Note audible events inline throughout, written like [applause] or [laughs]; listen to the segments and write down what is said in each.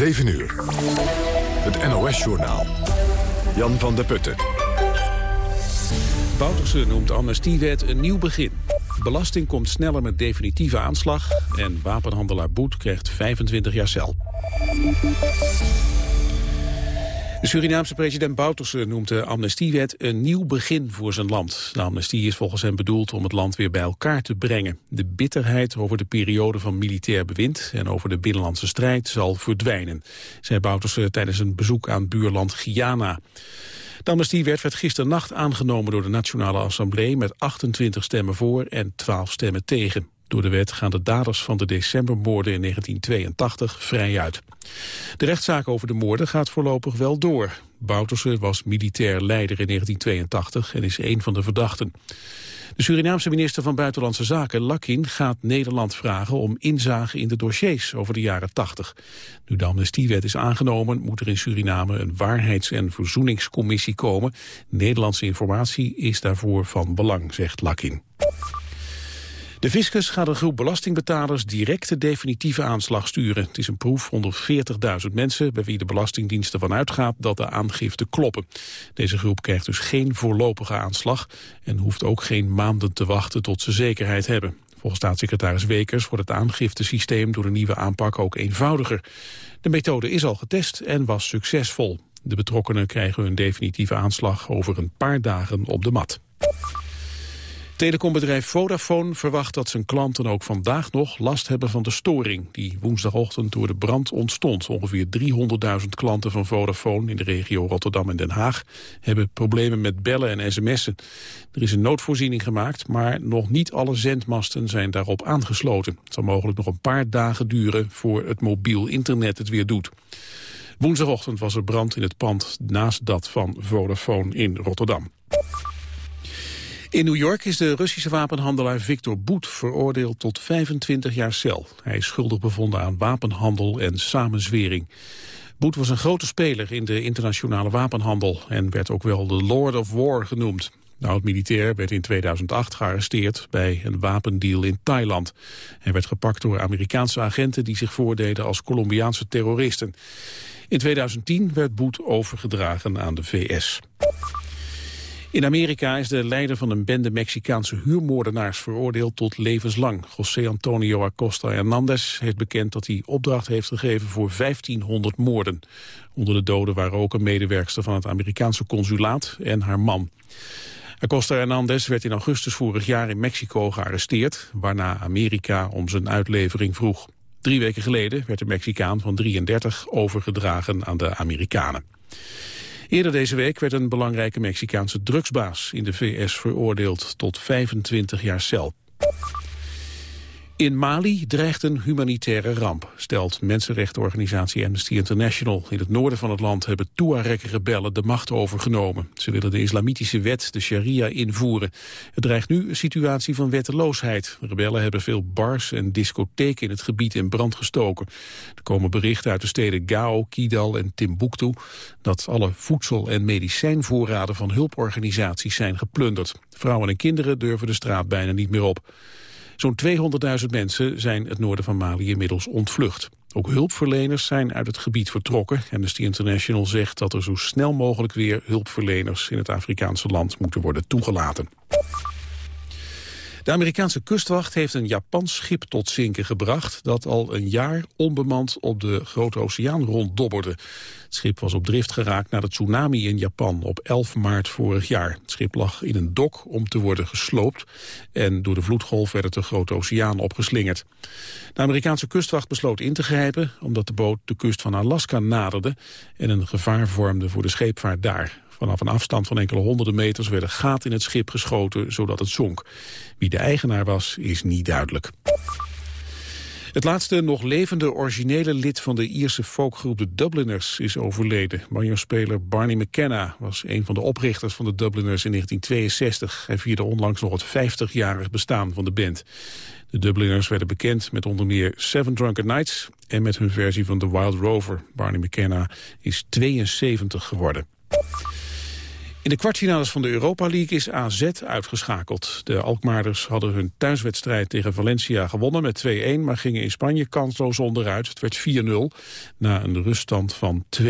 7 uur. Het NOS-journaal. Jan van der Putten. Bouterse noemt amnestiewet een nieuw begin. Belasting komt sneller met definitieve aanslag... en wapenhandelaar Boet krijgt 25 jaar cel. De Surinaamse president Bouterse noemt de amnestiewet een nieuw begin voor zijn land. De amnestie is volgens hem bedoeld om het land weer bij elkaar te brengen. De bitterheid over de periode van militair bewind en over de binnenlandse strijd zal verdwijnen, zei Bouterse tijdens een bezoek aan buurland Guyana. De amnestiewet werd gisternacht aangenomen door de Nationale Assemblée met 28 stemmen voor en 12 stemmen tegen. Door de wet gaan de daders van de decembermoorden in 1982 vrij uit. De rechtszaak over de moorden gaat voorlopig wel door. Bouterse was militair leider in 1982 en is een van de verdachten. De Surinaamse minister van Buitenlandse Zaken, Lakin, gaat Nederland vragen om inzage in de dossiers over de jaren 80. Nu de amnestiewet is aangenomen, moet er in Suriname een waarheids- en verzoeningscommissie komen. Nederlandse informatie is daarvoor van belang, zegt Lakin. De fiscus gaat een groep belastingbetalers direct de definitieve aanslag sturen. Het is een proef onder 40.000 mensen bij wie de Belastingdienst ervan uitgaat dat de aangiften kloppen. Deze groep krijgt dus geen voorlopige aanslag en hoeft ook geen maanden te wachten tot ze zekerheid hebben. Volgens staatssecretaris Wekers wordt het aangiftesysteem door de nieuwe aanpak ook eenvoudiger. De methode is al getest en was succesvol. De betrokkenen krijgen hun definitieve aanslag over een paar dagen op de mat. Telecombedrijf Vodafone verwacht dat zijn klanten ook vandaag nog last hebben van de storing die woensdagochtend door de brand ontstond. Ongeveer 300.000 klanten van Vodafone in de regio Rotterdam en Den Haag hebben problemen met bellen en sms'en. Er is een noodvoorziening gemaakt, maar nog niet alle zendmasten zijn daarop aangesloten. Het zal mogelijk nog een paar dagen duren voor het mobiel internet het weer doet. Woensdagochtend was er brand in het pand naast dat van Vodafone in Rotterdam. In New York is de Russische wapenhandelaar Victor Boet veroordeeld tot 25 jaar cel. Hij is schuldig bevonden aan wapenhandel en samenzwering. Boet was een grote speler in de internationale wapenhandel en werd ook wel de Lord of War genoemd. De oud-militair werd in 2008 gearresteerd bij een wapendeal in Thailand. Hij werd gepakt door Amerikaanse agenten die zich voordeden als Colombiaanse terroristen. In 2010 werd Boet overgedragen aan de VS. In Amerika is de leider van een bende Mexicaanse huurmoordenaars veroordeeld tot levenslang. José Antonio Acosta Hernandez heeft bekend dat hij opdracht heeft gegeven voor 1500 moorden. Onder de doden waren ook een medewerkster van het Amerikaanse consulaat en haar man. Acosta Hernandez werd in augustus vorig jaar in Mexico gearresteerd, waarna Amerika om zijn uitlevering vroeg. Drie weken geleden werd de Mexicaan van 33 overgedragen aan de Amerikanen. Eerder deze week werd een belangrijke Mexicaanse drugsbaas in de VS veroordeeld tot 25 jaar cel. In Mali dreigt een humanitaire ramp, stelt mensenrechtenorganisatie Amnesty International. In het noorden van het land hebben Tuareg-rebellen de macht overgenomen. Ze willen de islamitische wet, de sharia, invoeren. Het dreigt nu een situatie van wetteloosheid. Rebellen hebben veel bars en discotheken in het gebied in brand gestoken. Er komen berichten uit de steden Gao, Kidal en Timbuktu... dat alle voedsel- en medicijnvoorraden van hulporganisaties zijn geplunderd. Vrouwen en kinderen durven de straat bijna niet meer op. Zo'n 200.000 mensen zijn het noorden van Mali inmiddels ontvlucht. Ook hulpverleners zijn uit het gebied vertrokken. Amnesty International zegt dat er zo snel mogelijk weer hulpverleners in het Afrikaanse land moeten worden toegelaten. De Amerikaanse kustwacht heeft een Japans schip tot zinken gebracht... dat al een jaar onbemand op de Grote Oceaan ronddobberde. Het schip was op drift geraakt na de tsunami in Japan op 11 maart vorig jaar. Het schip lag in een dok om te worden gesloopt... en door de vloedgolf werd het de Grote Oceaan opgeslingerd. De Amerikaanse kustwacht besloot in te grijpen... omdat de boot de kust van Alaska naderde... en een gevaar vormde voor de scheepvaart daar. Vanaf een afstand van enkele honderden meters werden gaten in het schip geschoten zodat het zonk. Wie de eigenaar was, is niet duidelijk. Het laatste nog levende originele lid van de Ierse folkgroep de Dubliners is overleden. Banjo-speler Barney McKenna was een van de oprichters van de Dubliners in 1962. Hij vierde onlangs nog het 50-jarig bestaan van de band. De Dubliners werden bekend met onder meer Seven Drunken Nights en met hun versie van The Wild Rover. Barney McKenna is 72 geworden. In de kwartfinales van de Europa League is AZ uitgeschakeld. De Alkmaarders hadden hun thuiswedstrijd tegen Valencia gewonnen met 2-1... maar gingen in Spanje kansloos onderuit. Het werd 4-0 na een ruststand van 2-0.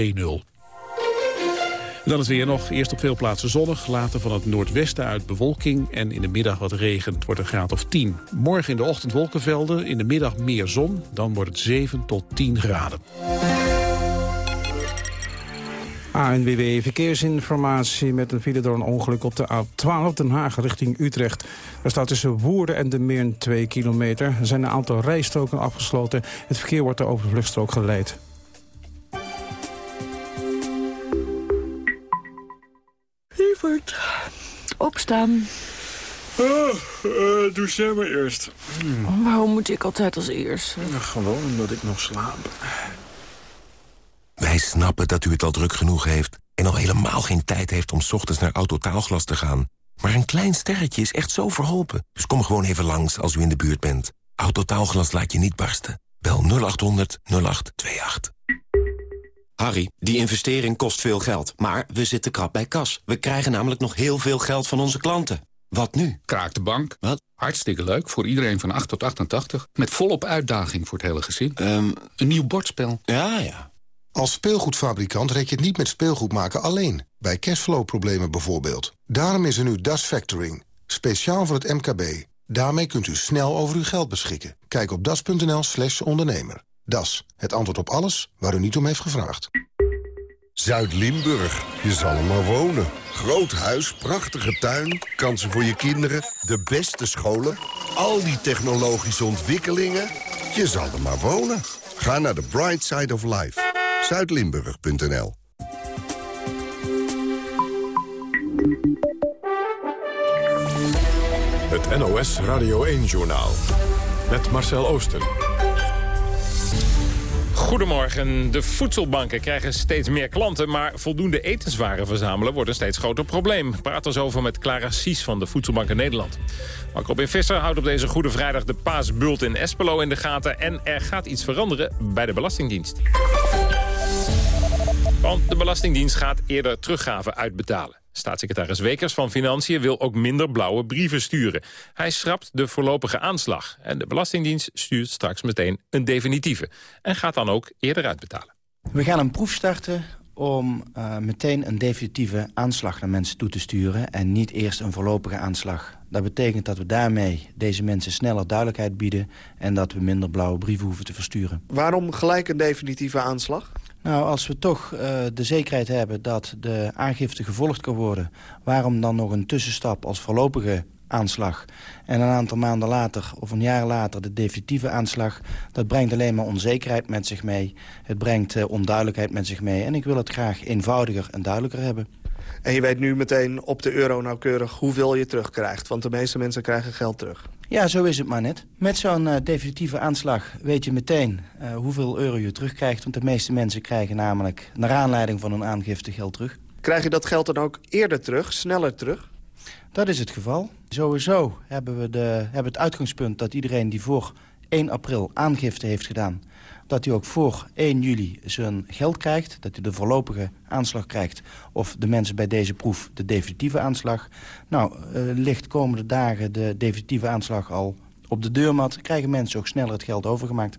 Dan het weer nog. Eerst op veel plaatsen zonnig. Later van het noordwesten uit bewolking. En in de middag wat regen. Het wordt een graad of 10. Morgen in de ochtend wolkenvelden. In de middag meer zon. Dan wordt het 7 tot 10 graden. ANWB Verkeersinformatie met een file door een ongeluk op de A12 Den Haag richting Utrecht. Er staat tussen Woerden en de Meern 2 kilometer. Er zijn een aantal rijstroken afgesloten. Het verkeer wordt over de vluchtstrook geleid. Lieverd, opstaan. Oh, uh, doe jij maar eerst. Waarom moet ik altijd als eerst? gewoon omdat ik nog slaap. Snappen dat u het al druk genoeg heeft... en al helemaal geen tijd heeft om ochtends naar Autotaalglas te gaan. Maar een klein sterretje is echt zo verholpen. Dus kom gewoon even langs als u in de buurt bent. Autotaalglas laat je niet barsten. Bel 0800 0828. Harry, die investering kost veel geld, maar we zitten krap bij kas. We krijgen namelijk nog heel veel geld van onze klanten. Wat nu? Kraak de bank. Wat? Hartstikke leuk, voor iedereen van 8 tot 88. Met volop uitdaging voor het hele gezin. Um, een nieuw bordspel. Ja, ja. Als speelgoedfabrikant rek je het niet met speelgoed maken alleen. Bij cashflow-problemen bijvoorbeeld. Daarom is er nu Das Factoring. Speciaal voor het MKB. Daarmee kunt u snel over uw geld beschikken. Kijk op das.nl slash ondernemer. Das, het antwoord op alles waar u niet om heeft gevraagd. Zuid-Limburg, je zal er maar wonen. Groot huis, prachtige tuin, kansen voor je kinderen, de beste scholen... al die technologische ontwikkelingen, je zal er maar wonen. Ga naar de Bright Side of Life zuidlimburg.nl Het NOS Radio 1-journaal met Marcel Oosten. Goedemorgen. De voedselbanken krijgen steeds meer klanten... maar voldoende etenswaren verzamelen wordt een steeds groter probleem. Praat er zo over met Clara Sies van de Voedselbanken Nederland. Mark Robin Visser houdt op deze Goede Vrijdag de paasbult in Espelo in de gaten... en er gaat iets veranderen bij de Belastingdienst. Want de Belastingdienst gaat eerder teruggaven uitbetalen. Staatssecretaris Wekers van Financiën wil ook minder blauwe brieven sturen. Hij schrapt de voorlopige aanslag. En de Belastingdienst stuurt straks meteen een definitieve. En gaat dan ook eerder uitbetalen. We gaan een proef starten om uh, meteen een definitieve aanslag naar mensen toe te sturen... en niet eerst een voorlopige aanslag. Dat betekent dat we daarmee deze mensen sneller duidelijkheid bieden... en dat we minder blauwe brieven hoeven te versturen. Waarom gelijk een definitieve aanslag? Nou, als we toch uh, de zekerheid hebben dat de aangifte gevolgd kan worden... waarom dan nog een tussenstap als voorlopige aanslag... en een aantal maanden later of een jaar later de definitieve aanslag... dat brengt alleen maar onzekerheid met zich mee. Het brengt uh, onduidelijkheid met zich mee. En ik wil het graag eenvoudiger en duidelijker hebben. En je weet nu meteen op de euro nauwkeurig hoeveel je terugkrijgt. Want de meeste mensen krijgen geld terug. Ja, zo is het maar net. Met zo'n uh, definitieve aanslag weet je meteen uh, hoeveel euro je terugkrijgt. Want de meeste mensen krijgen namelijk naar aanleiding van een aangifte geld terug. Krijg je dat geld dan ook eerder terug, sneller terug? Dat is het geval. Sowieso hebben we, de, hebben het uitgangspunt dat iedereen die voor 1 april aangifte heeft gedaan dat hij ook voor 1 juli zijn geld krijgt. Dat hij de voorlopige aanslag krijgt. Of de mensen bij deze proef de definitieve aanslag. Nou, uh, ligt komende dagen de definitieve aanslag al op de deurmat. Krijgen mensen ook sneller het geld overgemaakt.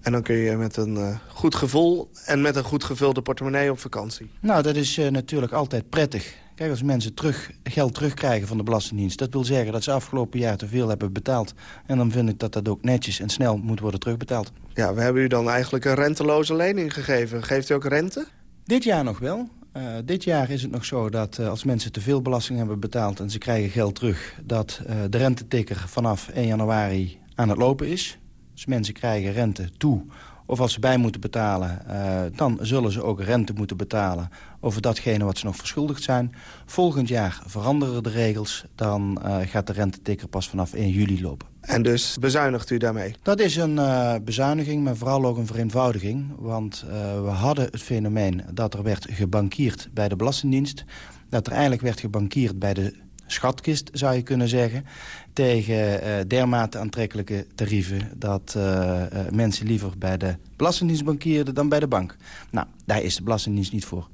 En dan kun je met een uh, goed gevoel en met een goed gevulde portemonnee op vakantie. Nou, dat is uh, natuurlijk altijd prettig. Kijk, als mensen terug, geld terugkrijgen van de Belastingdienst... dat wil zeggen dat ze afgelopen jaar te veel hebben betaald. En dan vind ik dat dat ook netjes en snel moet worden terugbetaald. Ja, we hebben u dan eigenlijk een renteloze lening gegeven. Geeft u ook rente? Dit jaar nog wel. Uh, dit jaar is het nog zo dat uh, als mensen te veel belasting hebben betaald... en ze krijgen geld terug, dat uh, de rentetikker vanaf 1 januari aan het lopen is. Dus mensen krijgen rente toe of als ze bij moeten betalen, uh, dan zullen ze ook rente moeten betalen over datgene wat ze nog verschuldigd zijn. Volgend jaar veranderen de regels, dan uh, gaat de rentetikker pas vanaf 1 juli lopen. En dus bezuinigt u daarmee? Dat is een uh, bezuiniging, maar vooral ook een vereenvoudiging. Want we hadden het fenomeen dat er werd gebankierd bij de Belastingdienst. Dat er eigenlijk werd gebankierd bij de schatkist, zou je kunnen zeggen... tegen uh, dermate aantrekkelijke tarieven... dat uh, uh, mensen liever bij de Belastingdienst bankierden dan bij de bank. Nou, daar is de Belastingdienst niet voor.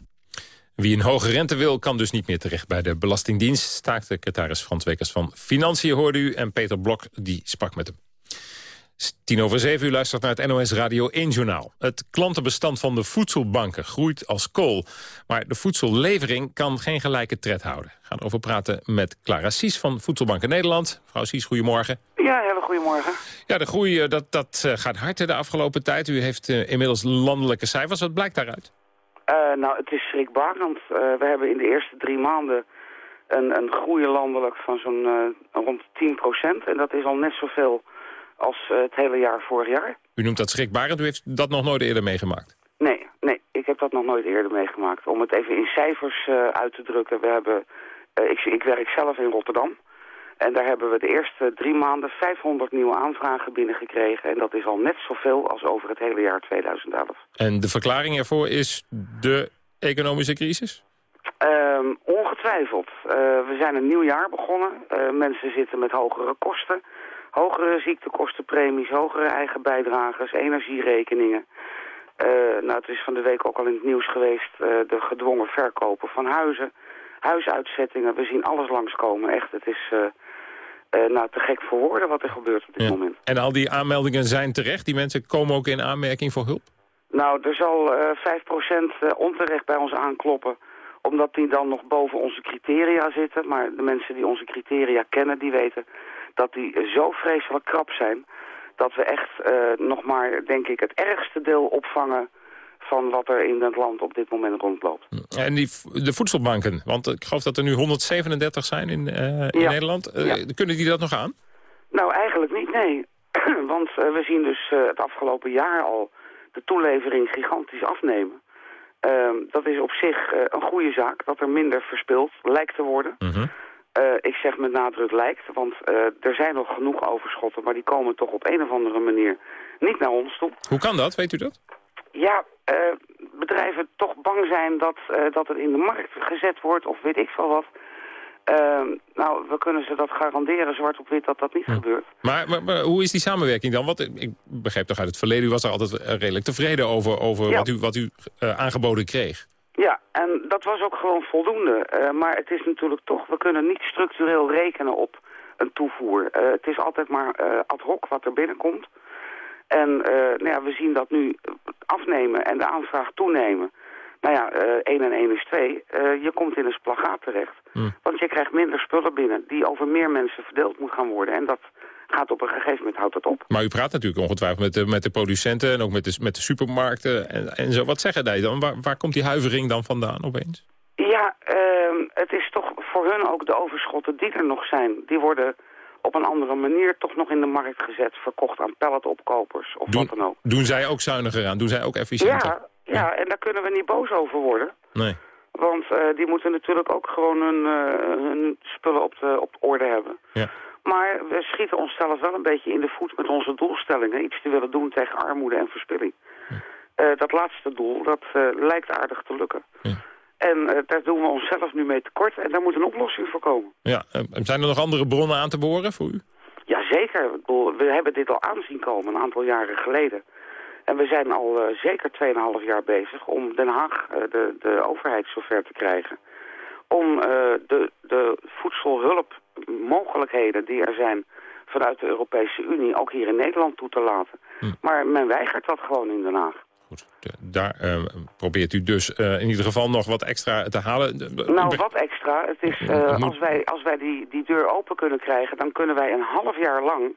Wie een hoge rente wil, kan dus niet meer terecht bij de Belastingdienst. Staatssecretaris Frans Wekers van Financiën hoorde u en Peter Blok die sprak met hem. Tien over zeven u luistert naar het NOS Radio 1 Journaal. Het klantenbestand van de voedselbanken groeit als kool. Maar de voedsellevering kan geen gelijke tred houden. We gaan over praten met Clara Sies van Voedselbanken Nederland. Mevrouw Sies, goedemorgen. Ja, hele goedemorgen. Ja, de groei eh, dat, dat eh, gaat hard de afgelopen tijd. U heeft uh, inmiddels landelijke cijfers. Wat blijkt daaruit? Uh, nou, het is schrikbarend. Uh, we hebben in de eerste drie maanden een, een groei landelijk van zo'n rond 10% En dat is al net zoveel als het hele jaar vorig jaar. U noemt dat schrikbarend. U heeft dat nog nooit eerder meegemaakt? Nee, nee. Ik heb dat nog nooit eerder meegemaakt. Om het even in cijfers uit te drukken. We hebben, ik, ik werk zelf in Rotterdam. En daar hebben we de eerste drie maanden 500 nieuwe aanvragen binnengekregen. En dat is al net zoveel als over het hele jaar 2011. En de verklaring ervoor is de economische crisis? Um, ongetwijfeld. Uh, we zijn een nieuw jaar begonnen. Uh, mensen zitten met hogere kosten. Hogere ziektekostenpremies, hogere eigen bijdragers, energierekeningen. Uh, nou, het is van de week ook al in het nieuws geweest, de gedwongen verkopen van huizen. Huisuitzettingen, we zien alles langskomen. Echt, het is uh, nou, te gek voor woorden wat er gebeurt op dit ja. moment. En al die aanmeldingen zijn terecht? Die mensen komen ook in aanmerking voor hulp? Nou, er zal uh, 5% onterecht bij ons aankloppen omdat die dan nog boven onze criteria zitten. Maar de mensen die onze criteria kennen, die weten dat die zo vreselijk krap zijn... dat we echt uh, nog maar, denk ik, het ergste deel opvangen van wat er in het land op dit moment rondloopt. En die, de voedselbanken, want ik geloof dat er nu 137 zijn in, uh, in Ja. Nederland. Uh, Ja. Kunnen die dat nog aan? Nou, eigenlijk niet, nee. [clears throat] Want eh, we zien dus eh, het afgelopen jaar al de toelevering gigantisch afnemen. Ehm, dat is op zich eh, een goede zaak, dat er minder verspild lijkt te worden. Eh, ik zeg met nadruk lijkt, want eh, er zijn nog genoeg overschotten... maar die komen toch op een of andere manier niet naar ons toe. Hoe kan dat? Weet u dat? Ja, eh, bedrijven toch bang zijn dat, dat het in de markt gezet wordt of weet ik veel wat. Ehm, nou, we kunnen ze dat garanderen, zwart op wit, dat dat niet gebeurt. Maar, maar, maar hoe is die samenwerking dan? Want ik begreep toch uit het verleden, u was er altijd redelijk tevreden over, over Ja. wat u, wat u aangeboden kreeg. Ja, en dat was ook gewoon voldoende. Eh, maar het is natuurlijk toch, we kunnen niet structureel rekenen op een toevoer. Eh, het is altijd maar eh, ad hoc wat er binnenkomt. En nou ja, we zien dat nu afnemen en de aanvraag toenemen. Nou ja, eh 1 en 1 is 2. Eh, je komt in een splagaat terecht. Want je krijgt minder spullen binnen die over meer mensen verdeeld moet gaan worden. En dat gaat op een gegeven moment, houdt dat op. Maar u praat natuurlijk ongetwijfeld met de, met de producenten en ook met de, met de supermarkten en, en zo. Wat zeggen die dan? Waar, waar komt die huivering dan vandaan opeens? Ja, ehm, het is toch voor hun ook de overschotten die er nog zijn. Die worden op een andere manier toch nog in de markt gezet. Verkocht aan palletopkopers of Doen, wat dan ook. doen zij ook zuiniger aan? Doen zij ook efficiënter? Ja, ja, en daar kunnen we niet boos over worden. Nee. Want eh, die moeten natuurlijk ook gewoon hun, eh, hun spullen op de, op orde hebben. Ja. Maar we schieten onszelf wel een beetje in de voet met onze doelstellingen. Iets te willen doen tegen armoede en verspilling. Eh, dat laatste doel, dat eh, lijkt aardig te lukken. En eh, daar doen we onszelf nu mee tekort. En daar moet een oplossing voor komen. Ja, zijn er nog andere bronnen aan te boren voor u? Jazeker. We hebben dit al aanzien komen een aantal jaren geleden. En we zijn al eh, zeker 2,5 jaar bezig om Den Haag, de, de overheid, zover te krijgen. Om de, de voedselhulpmogelijkheden die er zijn vanuit de Europese Unie ook hier in Nederland toe te laten. Maar men weigert dat gewoon in Den Haag. Daar eh, probeert u dus eh, in ieder geval nog wat extra te halen. De- Nou, wat extra. Het is, eh, moet- als wij, als wij die, die deur open kunnen krijgen, dan kunnen wij een half jaar lang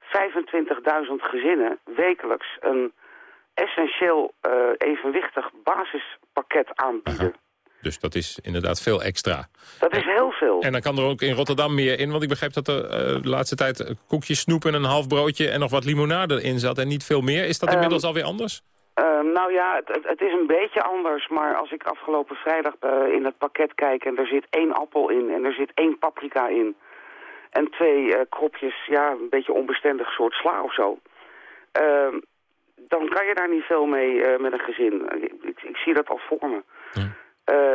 25.000 gezinnen wekelijks een essentieel eh, evenwichtig basispakket aanbieden. Dus dat is inderdaad veel extra. Dat is heel veel. En dan kan er ook in Rotterdam meer in. Want ik begreep dat er eh, de laatste tijd koekjes, snoep en een half broodje... en nog wat limonade in zat en niet veel meer. Is dat inmiddels alweer anders? Eh, nou ja, het, het, is een beetje anders, maar als ik afgelopen vrijdag eh, in het pakket kijk en er zit één appel in en er zit één paprika in en twee eh, kropjes, ja, een beetje onbestendig soort sla of zo, eh, dan kan je daar niet veel mee met een gezin. Ik, ik, ik zie dat al voor me.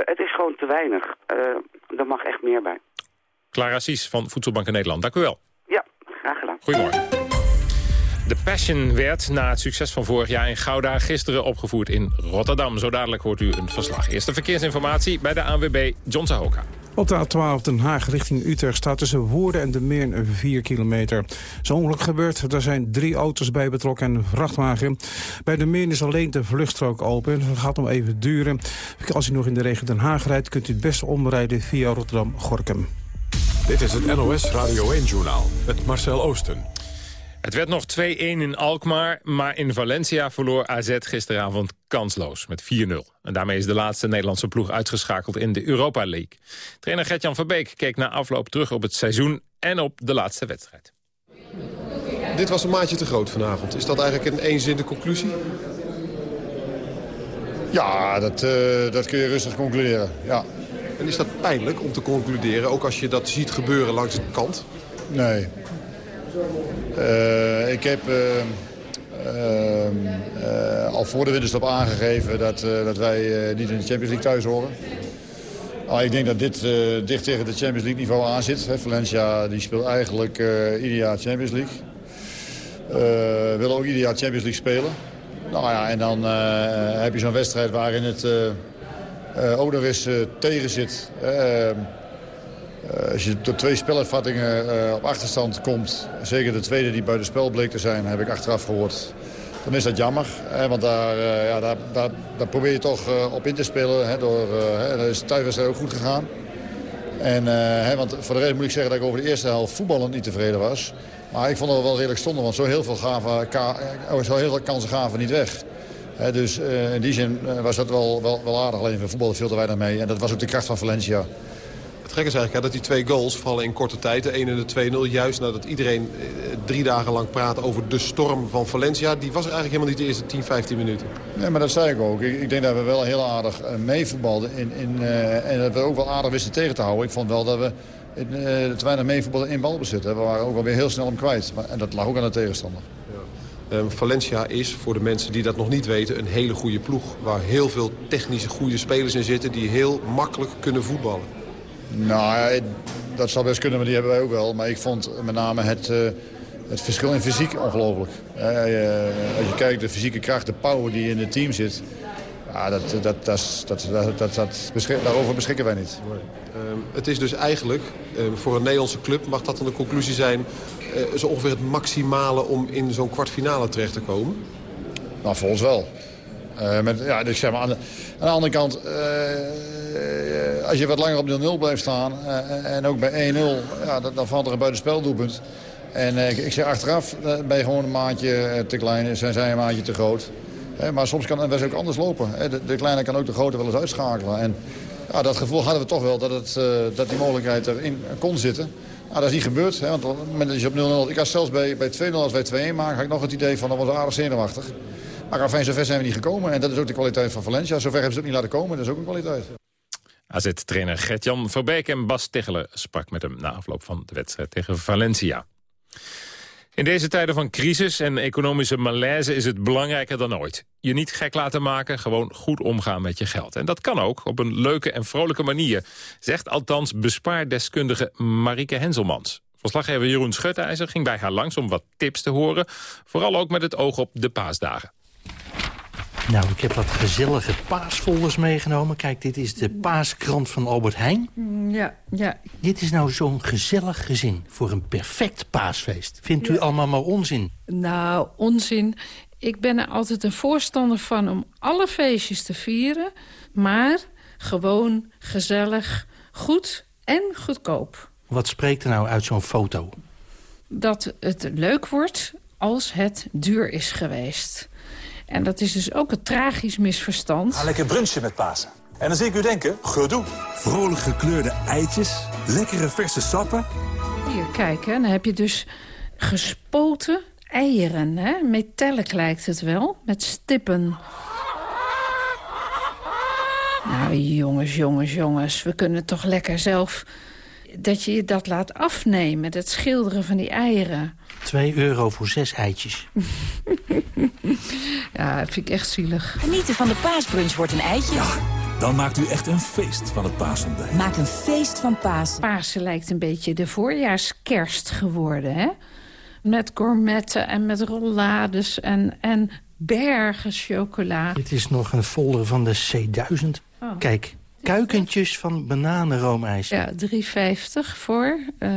Het is gewoon te weinig. Eh er mag echt meer bij. Clara Sies van Voedselbank in Nederland, dank u wel. Ja, graag gedaan. Goedemorgen. De Passion werd na het succes van vorig jaar in Gouda... gisteren opgevoerd in Rotterdam. Zo dadelijk hoort u een verslag. Eerste verkeersinformatie bij de ANWB John Sahoka. Op de A12 Den Haag richting Utrecht staat tussen Woerden en de Meer 4 kilometer. Zo'n ongeluk gebeurt. Er zijn drie auto's bij betrokken en een vrachtwagen. Bij de Meer is alleen de vluchtstrook open. Het gaat om even duren. Als u nog in de regio Den Haag rijdt... kunt u het beste omrijden via Rotterdam-Gorkum. Dit is het NOS Radio 1-journaal met Marcel Oosten. Het werd nog 2-1 in Alkmaar, maar in Valencia verloor AZ gisteravond kansloos met 4-0. En daarmee is de laatste Nederlandse ploeg uitgeschakeld in de Europa League. Trainer Gertjan Verbeek keek na afloop terug op het seizoen en op de laatste wedstrijd. Dit was een maatje te groot vanavond. Is dat eigenlijk een eenzin conclusie? Ja, dat, uh, dat kun je rustig concluderen, ja. En is dat pijnlijk om te concluderen, ook als je dat ziet gebeuren langs de kant? Nee, uh, ik heb uh, uh, al voor de winterstop aangegeven dat, dat wij niet in de Champions League thuis horen. Nou, ik denk dat dit dicht tegen de Champions League niveau aan zit. Valencia die speelt eigenlijk ieder jaar Champions League. willen ook ieder jaar Champions League spelen. Nou ja, en dan heb je zo'n wedstrijd waarin het ook nog tegen zit. Eh, als je tot twee spelervattingen uh, op achterstand komt... zeker de tweede die buiten spel bleek te zijn, heb ik achteraf gehoord... dan is dat jammer. Hè, want daar, uh, ja, daar, daar, daar, probeer je toch op in te spelen. Hè, door, hè, dat is thuiswedstrijd ook goed gegaan. En, hè, want voor de rest moet ik zeggen dat ik over de eerste helft voetballend niet tevreden was. Maar ik vond het wel redelijk stonden, want zo heel veel, gaven, zo heel veel kansen gaven niet weg. dus in die zin was dat wel, wel, wel aardig. Alleen we voetballen veel te weinig mee. En dat was ook de kracht van Valencia gek is eigenlijk hè, dat die twee goals vallen in korte tijd. De 1 en de 2-0. Juist nadat iedereen eh, drie dagen lang praat over de storm van Valencia. Die was eigenlijk helemaal niet de eerste 10, 15 minuten. Nee, maar dat zei ik ook. Ik, ik denk dat we wel heel aardig uh, meevoetbalden. In, in, uh, en dat we ook wel aardig wisten tegen te houden. Ik vond wel dat we in, uh, te weinig meevoetballen in balbezit. Hè. We waren ook wel weer heel snel om kwijt. Maar, en dat lag ook aan de tegenstander. Um, Valencia is, voor de mensen die dat nog niet weten, een hele goede ploeg. Waar heel veel technische goede spelers in zitten die heel makkelijk kunnen voetballen. Nou, dat zou best kunnen, maar die hebben wij ook wel. Maar ik vond met name het, uh, het verschil in fysiek ongelooflijk. Uh, als je kijkt, de fysieke kracht, de power die in het team zit... Ja, dat, dat, dat, dat, dat, dat beschik, daarover beschikken wij niet. Uh, het is dus eigenlijk, ehm, voor een Nederlandse club mag dat dan de conclusie zijn... Uh, zo ongeveer het maximale om in zo'n kwartfinale terecht te komen? Nou, voor ons wel. Uh, met, ja, dus zeg maar, aan, de, aan de andere kant, uh, als je wat langer op 0-0 blijft staan uh, en ook bij 1-0, ja, dan, dan, valt er een buitenspeldoelpunt. En ik zeg achteraf ben je gewoon een maatje te klein, zijn zij een maatje te groot. maar soms kan het best ook anders lopen. De, de, kleine kan ook de grote wel eens uitschakelen. En ja, dat gevoel hadden we toch wel dat, het, dat die mogelijkheid erin kon zitten. Nou, dat is niet gebeurd. Hè, want op het moment dat je op 0-0... Ik had zelfs bij, bij 2-0 als wij 2-1 maken... had ik nog het idee van dat was aardig zenuwachtig. Maar afijn, zover zijn we niet gekomen. En dat is ook de kwaliteit van Valencia. Zover hebben ze het niet laten komen. Dat is ook een kwaliteit. AZ-trainer Gert-Jan Verbeek en Bas Tichelen sprak met hem na afloop van de wedstrijd tegen Valencia. In deze tijden van crisis en economische malaise is het belangrijker dan ooit. Je niet gek laten maken, gewoon goed omgaan met je geld. En dat kan ook op een leuke en vrolijke manier, zegt althans bespaardeskundige Marike Henselmans. Verslaggever Jeroen Schutijzer ging bij haar langs om wat tips te horen, vooral ook met het oog op de paasdagen. Nou, ik heb wat gezellige paasfolders meegenomen. Kijk, dit is de paaskrant van Albert Heijn. Mm, ja, ja. Dit is nou zo'n gezellig gezin voor een perfect paasfeest. Vindt u allemaal maar onzin? Nou, onzin. Ik ben er altijd een voorstander van om alle feestjes te vieren. Maar gewoon, gezellig, goed en goedkoop. Wat spreekt er nou uit zo'n foto? Dat het leuk wordt als het duur is geweest. En dat is dus ook een tragisch misverstand. Ga lekker brunchen met Pasen. En dan zie ik u denken, gedoe. Vrolijk gekleurde eitjes, lekkere verse sappen. Hier, kijk, hè, dan heb je dus gespoten eieren. Hè? Metallic lijkt het wel, met stippen. Nou, jongens, jongens, jongens. We kunnen toch lekker zelf... dat je je dat laat afnemen, het schilderen van die eieren. 2 euro voor zes eitjes. [laughs] ja, dat vind ik echt zielig. Genieten van de paasbrunch wordt een eitje. Ja, dan maakt u echt een feest van het paasontbijt. Maak een feest van Pasen. Pasen lijkt een beetje de voorjaarskerst geworden, hè? Met gourmetten en met rollades en, en bergen chocola. Dit is nog een folder van de C1000. Oh. Kijk, kuikentjes van bananenroomijs. Ja, 3,50 voor. eh,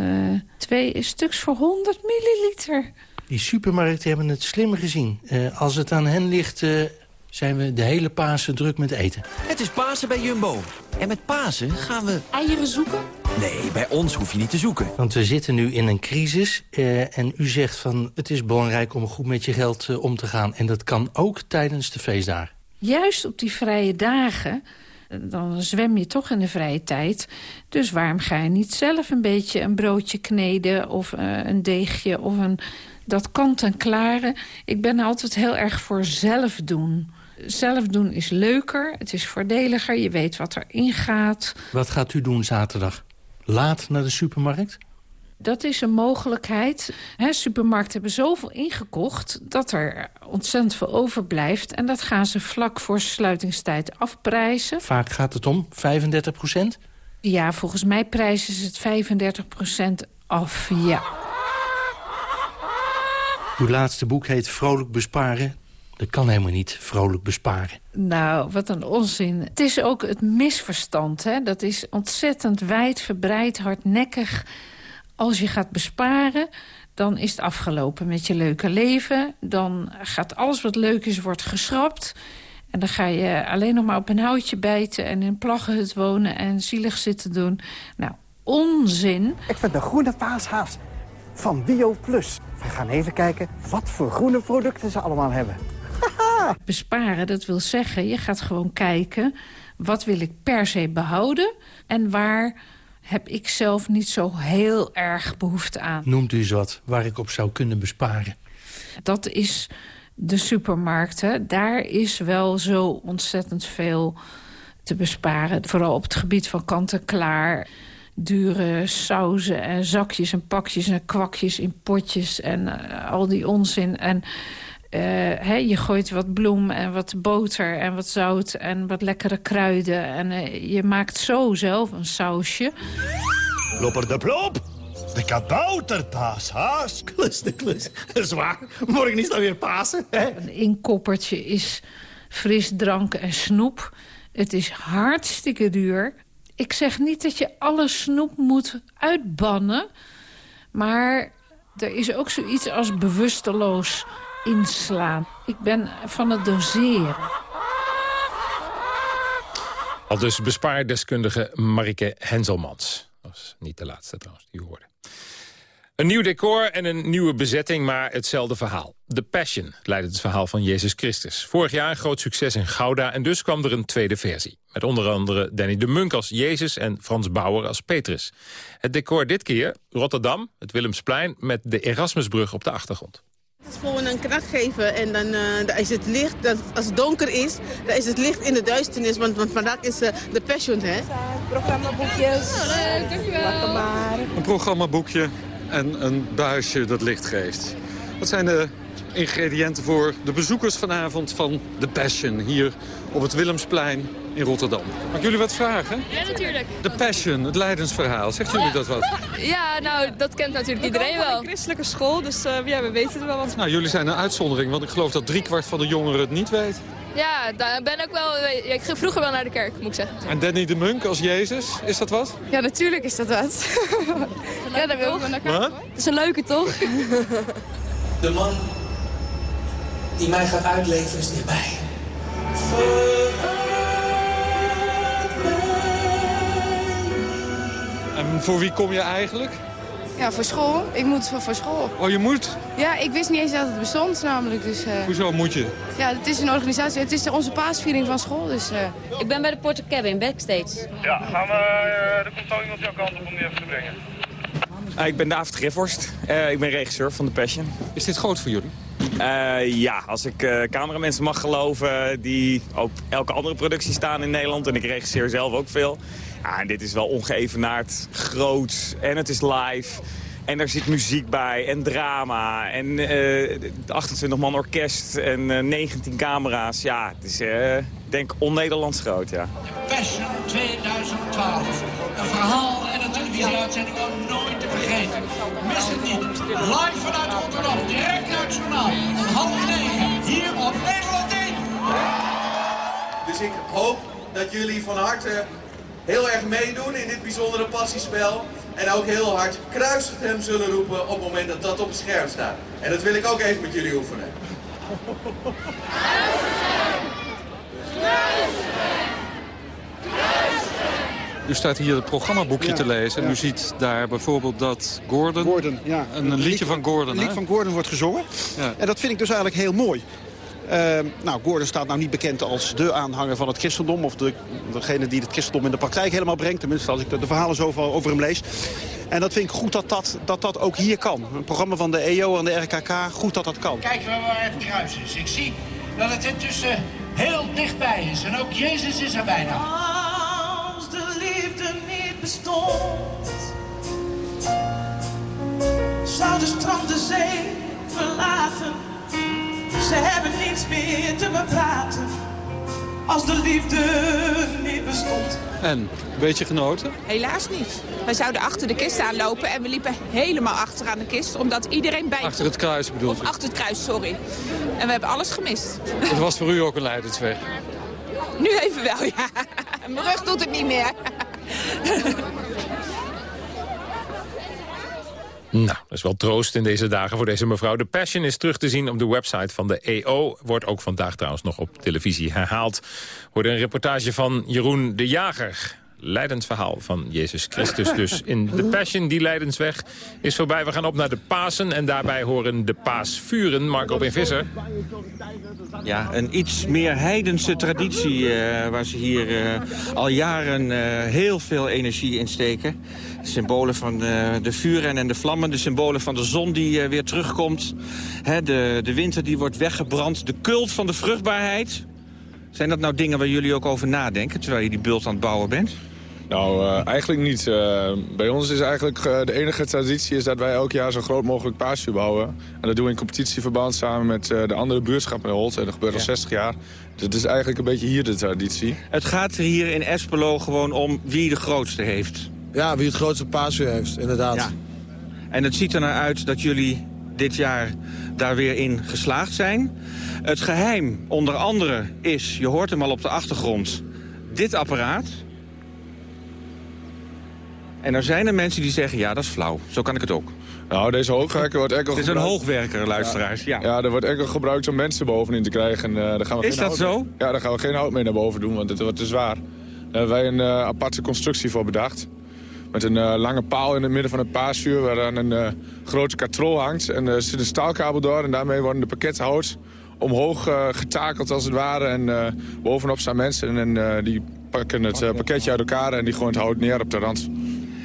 twee stuks voor 100 milliliter. Die supermarkten hebben het slim gezien. Eh, als het aan hen ligt, eh, zijn we de hele Pasen druk met eten. Het is Pasen bij Jumbo. En met Pasen gaan we... Eieren zoeken? Nee, bij ons hoef je niet te zoeken. Want we zitten nu in een crisis eh, en u zegt van... het is belangrijk om goed met je geld eh, om te gaan. En dat kan ook tijdens de feestdagen. Juist op die vrije dagen, dan zwem je toch in de vrije tijd. Dus waarom ga je niet zelf een beetje een broodje kneden... of eh, een deegje of een... Dat kant-en-klare. Ik ben altijd heel erg voor zelf doen. Zelf doen is leuker, het is voordeliger, je weet wat erin gaat. Wat gaat u doen zaterdag? Laat naar de supermarkt? Dat is een mogelijkheid. Supermarkten hebben zoveel ingekocht dat er ontzettend veel overblijft. En dat gaan ze vlak voor sluitingstijd afprijzen. Vaak gaat het om 35 procent? Ja, volgens mij prijzen ze het 35% af, ja. Uw laatste boek heet Vrolijk Besparen. Dat kan helemaal niet, vrolijk besparen. Nou, wat een onzin. Het is ook het misverstand. Hè? Dat is ontzettend wijdverbreid, hardnekkig. Als je gaat besparen, dan is het afgelopen met je leuke leven. Dan gaat alles wat leuk is, wordt geschrapt. En dan ga je alleen nog maar op een houtje bijten... en in een plaggenhut wonen en zielig zitten doen. Nou, onzin. Ik vind de groene paashaas van Bio Plus. We gaan even kijken wat voor groene producten ze allemaal hebben. Besparen, dat wil zeggen, je gaat gewoon kijken... wat wil ik per se behouden en waar heb ik zelf niet zo heel erg behoefte aan. Noemt u eens wat waar ik op zou kunnen besparen? Dat is de supermarkten. Daar is wel zo ontzettend veel te besparen. Vooral op het gebied van kant-en-klaar. Dure sauzen en zakjes en pakjes en kwakjes in potjes en uh, al die onzin. En hè, je gooit wat bloem en wat boter en wat zout en wat lekkere kruiden. En uh, je maakt zo zelf een sausje. Loper de plop! De kabouterpaashaas. Klus de klus. Zwaar. Morgen is dan weer Pasen. Hè? Een inkoppertje is frisdrank en snoep. Het is hartstikke duur. Ik zeg niet dat je alle snoep moet uitbannen. Maar er is ook zoiets als bewusteloos inslaan. Ik ben van het doseren. Al dus bespaardeskundige Marike Henselmans. Dat was niet de laatste trouwens, die hoorde. Een nieuw decor en een nieuwe bezetting, maar hetzelfde verhaal. The Passion leidt het verhaal van Jezus Christus. Vorig jaar een groot succes in Gouda en dus kwam er een tweede versie. Met onder andere Danny de Munk als Jezus en Frans Bauer als Petrus. Het decor dit keer Rotterdam, het Willemsplein... met de Erasmusbrug op de achtergrond. Het is gewoon een kracht geven en dan, uh, dan is het licht, dat, als het donker is, dan is het licht in de duisternis. Want, want vandaag is uh, de Passion, hè? Programmaboekjes. Oh, leuk, dankjewel. maar. Een programmaboekje en een buisje dat licht geeft. Wat zijn de ingrediënten voor de bezoekers vanavond van The Passion... hier op het Willemsplein in Rotterdam. Mag ik jullie wat vragen? Ja, natuurlijk. The Passion, het leidensverhaal. Zegt jullie dat wat? Ja, nou, dat kent natuurlijk we iedereen wel. een christelijke school, dus uh, ja, we weten er wel wat. Nou, jullie zijn een uitzondering, want ik geloof dat driekwart van de jongeren het niet weet. Ja, daar ben ik wel... Ik ging vroeger wel naar de kerk, moet ik zeggen. En Danny de Munk als Jezus, is dat wat? Ja, natuurlijk is dat wat. [laughs] ja, dat wil ik. Wat? Het is een leuke, toch? [laughs] De man die mij gaat uitleveren is dichtbij. [laughs] voor wie kom je eigenlijk? Ja, voor school. Ik moet voor, voor school. Oh, je moet? Ja, ik wist niet eens dat het bestond namelijk. Dus, uh... Hoezo moet je? Ja, het is een organisatie. Het is onze paasviering van school. Dus, uh... Ik ben bij de Porter Cabin, backstage. Ja, gaan we, uh, er komt zo iemand jouw kant op om die even te brengen. Uh, ik ben David Griffhorst. Uh, ik ben regisseur van The Passion. Is dit groot voor jullie? Uh, ja, als ik uh, cameramensen mag geloven die op elke andere productie staan in Nederland. En ik regisseer zelf ook veel. Ja, en dit is wel ongeëvenaard groot. En het is live. En er zit muziek bij en drama. En uh, 28 man orkest en 19 camera's. Ja, het is, ik denk, on-Nederlands groot, ja. Passion 2012. Een verhaal en natuurlijk televisieuitzending ook nooit te vergeten. Mis het niet. Live vanuit Rotterdam, direct naar het journaal. Om half negen, hier op Nederland 1. Dus ik hoop dat jullie van harte heel erg meedoen in dit bijzondere passiespel. En ook heel hard kruisend hem zullen roepen op het moment dat dat op het scherm staat. En dat wil ik ook even met jullie oefenen. U staat hier het programmaboekje Ja, te lezen. En ja. u ziet daar bijvoorbeeld dat Gordon... Gordon, ja. Een, een liedje van Gordon, Een lied van Gordon wordt gezongen. Ja. En dat vind ik dus eigenlijk heel mooi. Eh, nou, Gordon staat nou niet bekend als de aanhanger van het christendom... of de, degene die het christendom in de praktijk helemaal brengt. Tenminste, als ik de, de verhalen zo over hem lees. En dat vind ik goed dat dat, dat dat ook hier kan. Een programma van de EO en de RKK, goed dat dat kan. Kijken we waar het kruis is. Ik zie dat het intussen heel dichtbij is. En ook Jezus is er bijna. Als de liefde niet bestond, zou de strand de zee verlaten. Ze hebben niets meer te bepraten. Als de liefde niet bestond. En, een beetje genoten? Helaas niet. Wij zouden achter de kist aanlopen en we liepen helemaal achter aan de kist, omdat iedereen bij... Achter het kruis bedoelt Of achter het kruis, sorry. En we hebben alles gemist. Het was voor u ook een leidensweg. Nu even wel, ja. Mijn rug doet het niet meer. Nou, dat is wel troost in deze dagen voor deze mevrouw. De Passion is terug te zien op de website van de EO. Wordt ook vandaag trouwens nog op televisie herhaald. Hoorde een reportage van Jeroen de Jager. Leidend verhaal van Jezus Christus dus [laughs] in de Passion. Die leidensweg is voorbij. We gaan op naar de Pasen en daarbij horen de paasvuren. Marco B. Visser. Ja, een iets meer heidense traditie eh, waar ze hier eh, al jaren eh, heel veel energie in steken. Symbolen van eh, de vuren en de vlammen, de symbolen van de zon die eh, weer terugkomt. Hè, de, de winter die wordt weggebrand, de cult van de vruchtbaarheid. Zijn dat nou dingen waar jullie ook over nadenken terwijl je die bult aan het bouwen bent? Nou, eh, eigenlijk niet. Bij ons is eigenlijk de enige traditie is dat wij elk jaar zo groot mogelijk paasvuur bouwen. En dat doen we in competitieverband samen met de andere buurtschappen in Holt. En dat gebeurt al 60 jaar. Dus het is eigenlijk een beetje hier de traditie. Het gaat er hier in Espelo gewoon om wie de grootste heeft. Ja, wie het grootste paasvuur heeft, inderdaad. Ja. En het ziet er naar uit dat jullie dit jaar daar weer in geslaagd zijn. Het geheim onder andere is, je hoort hem al op de achtergrond, dit apparaat. En er zijn er mensen die zeggen, ja, dat is flauw. Zo kan ik het ook. Nou, deze hoogwerker wordt enkel Het is een gebruikt- hoogwerker, luisteraars. Ja. Ja, er wordt enkel gebruikt om mensen bovenin te krijgen. En, eh, daar gaan we Is geen dat hout zo? mee- Ja, daar gaan we geen hout mee naar boven doen, want het wordt te zwaar. Daar hebben wij een eh, aparte constructie voor bedacht. Met een eh, lange paal in het midden van het paasvuur... waaraan een eh, grote katrol hangt. En er zit een staalkabel door en daarmee worden de pakketten hout... omhoog eh, getakeld als het ware. En eh, bovenop staan mensen en eh, die pakken het eh, pakketje uit elkaar... en die gooien het hout neer op de rand.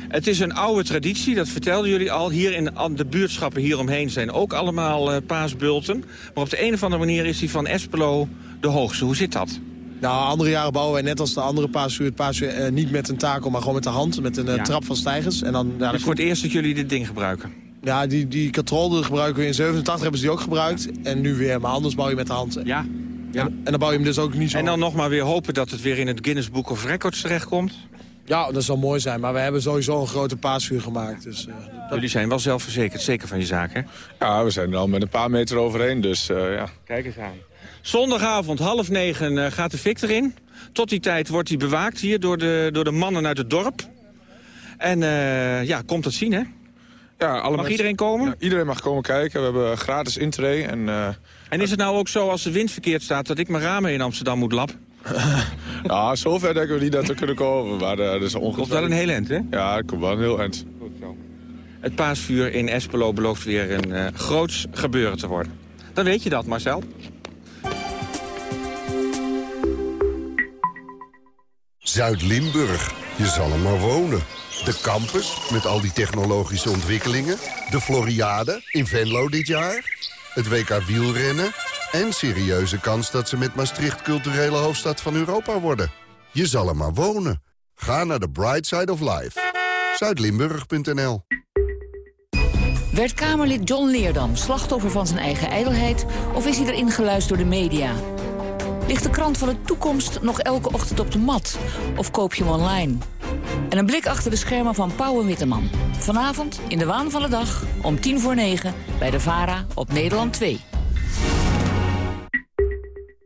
Het is een oude traditie, dat vertelden jullie al. Hier in de- buurtschappen hieromheen zijn ook allemaal eh, paasbulten. Maar op de een of andere manier is die van Espelo de hoogste. Hoe zit dat? Nou, andere jaren bouwen wij net als de andere paasvuur... het paasvuur eh, niet met een takel, maar gewoon met de hand. Met een eh, Ja. trap van stijgers. En dan, ja, Dus dan voor het eerst dat jullie dit ding gebruiken? Ja, die, die katrol gebruiken we in 87 hebben ze die ook gebruikt. En nu weer, maar anders bouw je met de hand. Ja. ja. En, en dan bouw je hem dus ook niet zo... En dan nog maar weer hopen dat het weer in het Guinness Book of Records terechtkomt? Ja, dat zou mooi zijn. Maar we hebben sowieso een grote paasvuur gemaakt. Dus, eh, Jullie zijn wel zelfverzekerd, zeker van je zaak, hè? Ja, we zijn er al met een paar meter overheen, dus eh, ja. Kijk eens aan. Zondagavond, half negen, eh, gaat de fik erin. Tot die tijd wordt hij bewaakt hier door de, door de mannen uit het dorp. En eh, ja, komt het zien, hè? Ja, alle Mag mensen- iedereen komen? Ja, iedereen mag komen kijken. We hebben gratis intree. En, eh, En is het nou ook zo als de wind verkeerd staat... dat ik mijn ramen in Amsterdam moet lappen? [laughs] ja, zover denken we niet dat we kunnen komen. Maar dat is ongeveer... Komt wel een heel eind, hè? Ja, het komt wel een heel eind. Het paasvuur in Espelo belooft weer een groots gebeuren te worden. Dan weet je dat, Marcel. Zuid-Limburg, je zal er maar wonen. De campus, met al die technologische ontwikkelingen. De Floriade, in Venlo dit jaar. Het WK wielrennen. En serieuze kans dat ze met Maastricht culturele hoofdstad van Europa worden. Je zal er maar wonen. Ga naar de Bright Side of Life. Zuidlimburg.nl Werd Kamerlid John Leerdam slachtoffer van zijn eigen ijdelheid... of is hij erin geluisterd door de media? Ligt de krant van de toekomst nog elke ochtend op de mat? Of koop je hem online? En een blik achter de schermen van Pauw en Witteman. Vanavond in de waan van de dag om tien voor negen bij de VARA op Nederland 2.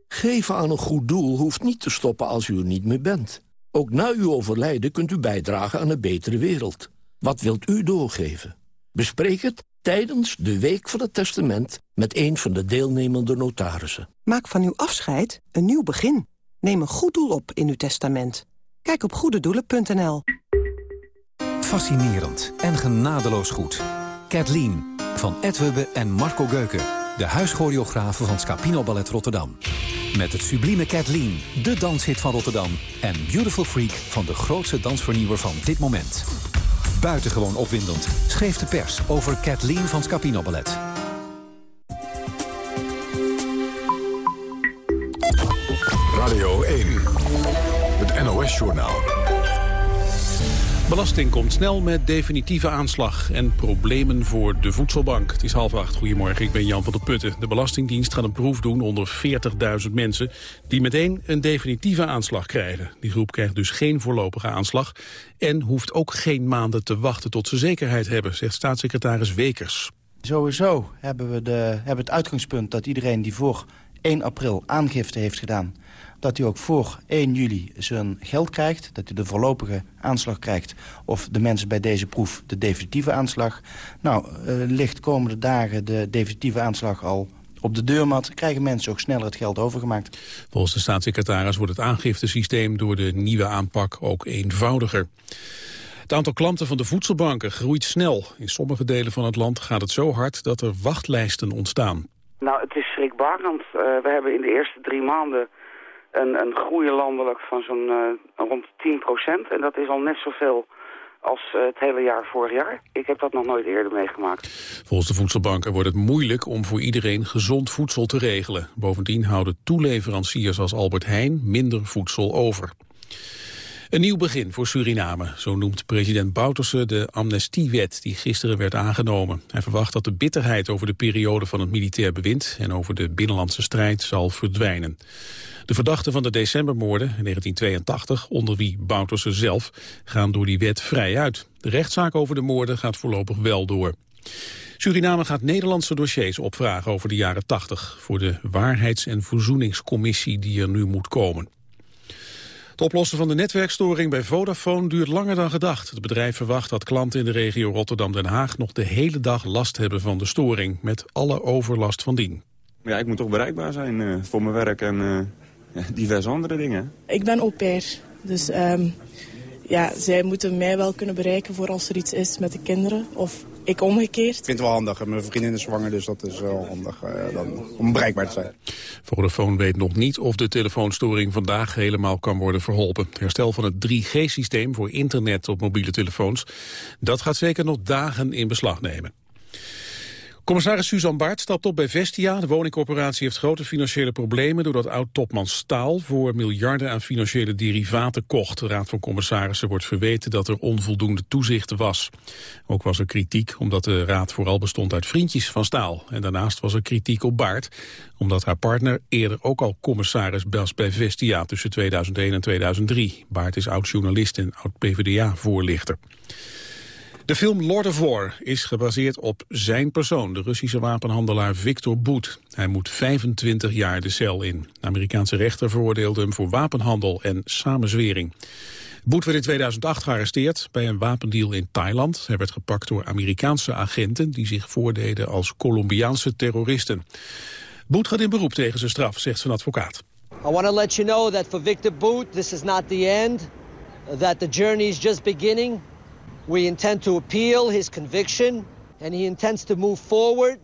Geven aan een goed doel hoeft niet te stoppen als u er niet meer bent. Ook na uw overlijden kunt u bijdragen aan een betere wereld. Wat wilt u doorgeven? Bespreek het tijdens de Week van het Testament met een van de deelnemende notarissen. Maak van uw afscheid een nieuw begin. Neem een goed doel op in uw testament. Kijk op goededoelen.nl. Fascinerend en genadeloos goed. Kathleen van Edwebbe en Marco Geuken. De huischoreografen van Scapino Ballet Rotterdam. Met het sublieme Kathleen, de danshit van Rotterdam. En Beautiful Freak van de grootste dansvernieuwer van dit moment. Buitengewoon opwindend schreef de pers over Kathleen van Scapino Ballet. NOS-journaal. Belasting komt snel met definitieve aanslag en problemen voor de voedselbank. Het is half acht. Goedemorgen, ik ben Jan van der Putten. De Belastingdienst gaat een proef doen onder 40.000 mensen... die meteen een definitieve aanslag krijgen. Die groep krijgt dus geen voorlopige aanslag... en hoeft ook geen maanden te wachten tot ze zekerheid hebben... zegt staatssecretaris Wekers. Sowieso hebben we de, hebben het uitgangspunt dat iedereen die voor 1 april aangifte heeft gedaan dat hij ook voor 1 juli zijn geld krijgt. Dat hij de voorlopige aanslag krijgt. Of de mensen bij deze proef de definitieve aanslag. Nou, uh, ligt komende dagen de definitieve aanslag al op de deurmat krijgen mensen ook sneller het geld overgemaakt. Volgens de staatssecretaris wordt het aangiftesysteem door de nieuwe aanpak ook eenvoudiger. Het aantal klanten van de voedselbanken groeit snel. In sommige delen van het land gaat het zo hard dat er wachtlijsten ontstaan. Nou, het is schrikbarend. Uh, we hebben in de eerste drie maanden een, een groei landelijk van zo'n uh, rond 10% En dat is al net zoveel als uh, het hele jaar vorig jaar. Ik heb dat nog nooit eerder meegemaakt. Volgens de voedselbanken wordt het moeilijk om voor iedereen gezond voedsel te regelen. Bovendien houden toeleveranciers als Albert Heijn minder voedsel over. Een nieuw begin voor Suriname, zo noemt president Bouterse de amnestiewet die gisteren werd aangenomen. Hij verwacht dat de bitterheid over de periode van het militair bewind en over de binnenlandse strijd zal verdwijnen. De verdachten van de decembermoorden in 1982, onder wie Bouterse zelf, gaan door die wet vrij uit. De rechtszaak over de moorden gaat voorlopig wel door. Suriname gaat Nederlandse dossiers opvragen over de jaren 80... voor de Waarheids- en Verzoeningscommissie die er nu moet komen. Het oplossen van de netwerkstoring bij Vodafone duurt langer dan gedacht. Het bedrijf verwacht dat klanten in de regio Rotterdam-Den Haag... nog de hele dag last hebben van de storing, met alle overlast van dien. Ja, ik moet toch bereikbaar zijn uh, voor mijn werk en [laughs] uh, diverse andere dingen. Ik ben au pair, dus um, ja, zij moeten mij wel kunnen bereiken voor als er iets is met de kinderen. Of ik omgekeerd. Ik vind het wel handig. Mijn vriendin is zwanger, dus dat is wel handig uh, dan, om bereikbaar te zijn. Vodafone weet nog niet of de telefoonstoring vandaag helemaal kan worden verholpen. Het herstel van het 3G-systeem voor internet op mobiele telefoons... dat gaat zeker nog dagen in beslag nemen. Commissaris Suzanne Baart stapt op bij Vestia. De woningcorporatie heeft grote financiële problemen... doordat oud-topman Staal voor miljarden aan financiële derivaten kocht. De Raad van Commissarissen wordt verweten dat er onvoldoende toezicht was. Ook was er kritiek omdat de raad vooral bestond uit vriendjes van Staal. En daarnaast was er kritiek op Baart... omdat haar partner eerder ook al commissaris was bij Vestia... tussen 2001 en 2003. Baart is oud-journalist en oud-PVDA-voorlichter. De film Lord of War is gebaseerd op zijn persoon, de Russische wapenhandelaar Victor Boet. Hij moet 25 jaar de cel in. De Amerikaanse rechter veroordeelde hem voor wapenhandel en samenzwering. Boet werd in 2008 gearresteerd bij een wapendeal in Thailand. Hij werd gepakt door Amerikaanse agenten die zich voordeden als Colombiaanse terroristen. Boet gaat in beroep tegen zijn straf, zegt zijn advocaat. I want to let you know that for Victor Boot this is not the end, that the journey is just beginning. We intend to appeal his conviction, and he intends to move forward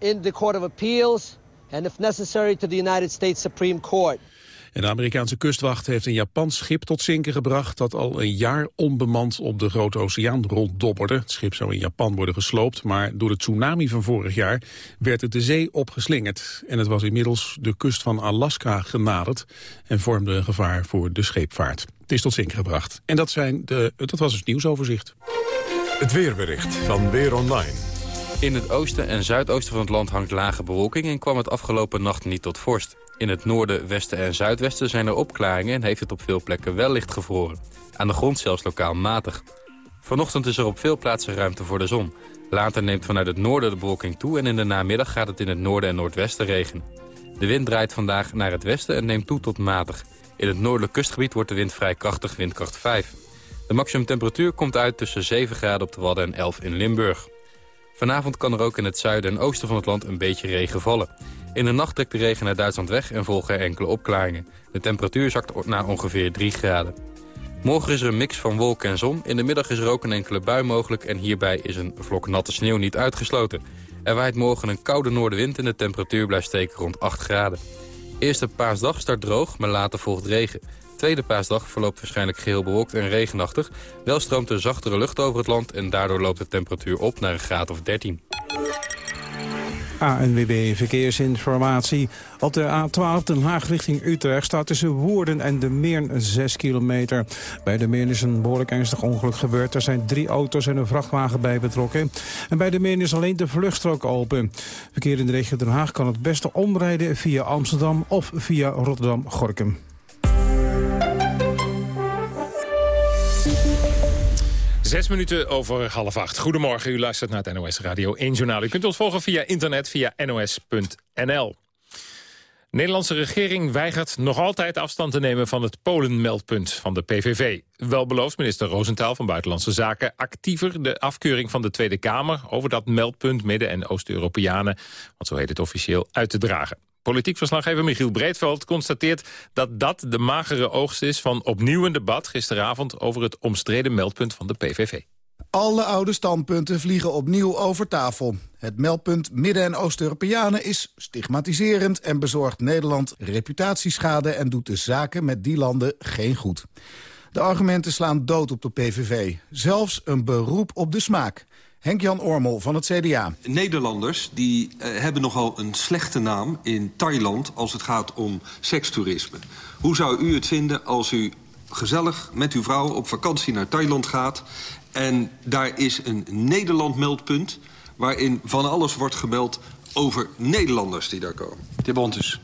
in the Court of Appeals and, if necessary, to the United States Supreme Court. De Amerikaanse kustwacht heeft een Japans schip tot zinken gebracht... dat al een jaar onbemand op de Grote Oceaan ronddobberde. Het schip zou in Japan worden gesloopt, maar door de tsunami van vorig jaar... werd het de zee opgeslingerd. En het was inmiddels de kust van Alaska genaderd... en vormde een gevaar voor de scheepvaart. Het is tot zinken gebracht. En dat, zijn de, dat was het nieuwsoverzicht. Het weerbericht van Weer Online. In het oosten en zuidoosten van het land hangt lage bewolking... en kwam het afgelopen nacht niet tot vorst. In het noorden, westen en zuidwesten zijn er opklaringen... en heeft het op veel plekken wel licht gevroren. Aan de grond zelfs lokaal matig. Vanochtend is er op veel plaatsen ruimte voor de zon. Later neemt vanuit het noorden de bewolking toe... en in de namiddag gaat het in het noorden en noordwesten regenen. De wind draait vandaag naar het westen en neemt toe tot matig. In het noordelijk kustgebied wordt de wind vrij krachtig, windkracht 5. De maximumtemperatuur komt uit tussen 7 graden op de Wadden en 11 in Limburg. Vanavond kan er ook in het zuiden en oosten van het land een beetje regen vallen. In de nacht trekt de regen naar Duitsland weg en volgen er enkele opklaringen. De temperatuur zakt naar ongeveer 3 graden. Morgen is er een mix van wolken en zon. In de middag is er ook een enkele bui mogelijk... en hierbij is een vlok natte sneeuw niet uitgesloten. Er waait morgen een koude noordenwind en de temperatuur blijft steken rond 8 graden. Eerste paasdag start droog, maar later volgt regen. Tweede paasdag verloopt waarschijnlijk geheel bewolkt en regenachtig. Wel stroomt er zachtere lucht over het land en daardoor loopt de temperatuur op naar een graad of 13. ANWB Verkeersinformatie. Op de A12 Den Haag richting Utrecht staat tussen Woerden en de Meern 6 kilometer. Bij de Meern is een behoorlijk ernstig ongeluk gebeurd. Er zijn drie auto's en een vrachtwagen bij betrokken. En bij de Meern is alleen de vluchtstrook open. Verkeer in de regio Den Haag kan het beste omrijden via Amsterdam of via Rotterdam-Gorkum. Zes minuten over half acht. Goedemorgen, u luistert naar het NOS Radio 1 Journaal. U kunt ons volgen via internet via nos.nl. De Nederlandse regering weigert nog altijd afstand te nemen van het Polen-meldpunt van de PVV. Wel belooft minister Roosentaal van Buitenlandse Zaken actiever de afkeuring van de Tweede Kamer over dat meldpunt Midden- en Oost-Europeanen, want zo heet het officieel, uit te dragen. Politiek verslaggever Michiel Breedveld constateert dat dat de magere oogst is van opnieuw een debat gisteravond over het omstreden meldpunt van de PVV. Alle oude standpunten vliegen opnieuw over tafel. Het meldpunt Midden- en Oost-Europeanen is stigmatiserend... en bezorgt Nederland reputatieschade en doet de zaken met die landen geen goed. De argumenten slaan dood op de PVV. Zelfs een beroep op de smaak. Henk-Jan Ormel van het CDA. Nederlanders die, uh, hebben nogal een slechte naam in Thailand... als het gaat om sekstoerisme. Hoe zou u het vinden als u gezellig met uw vrouw op vakantie naar Thailand gaat... en daar is een Nederland-meldpunt... waarin van alles wordt gemeld over Nederlanders die daar komen. De Bontes.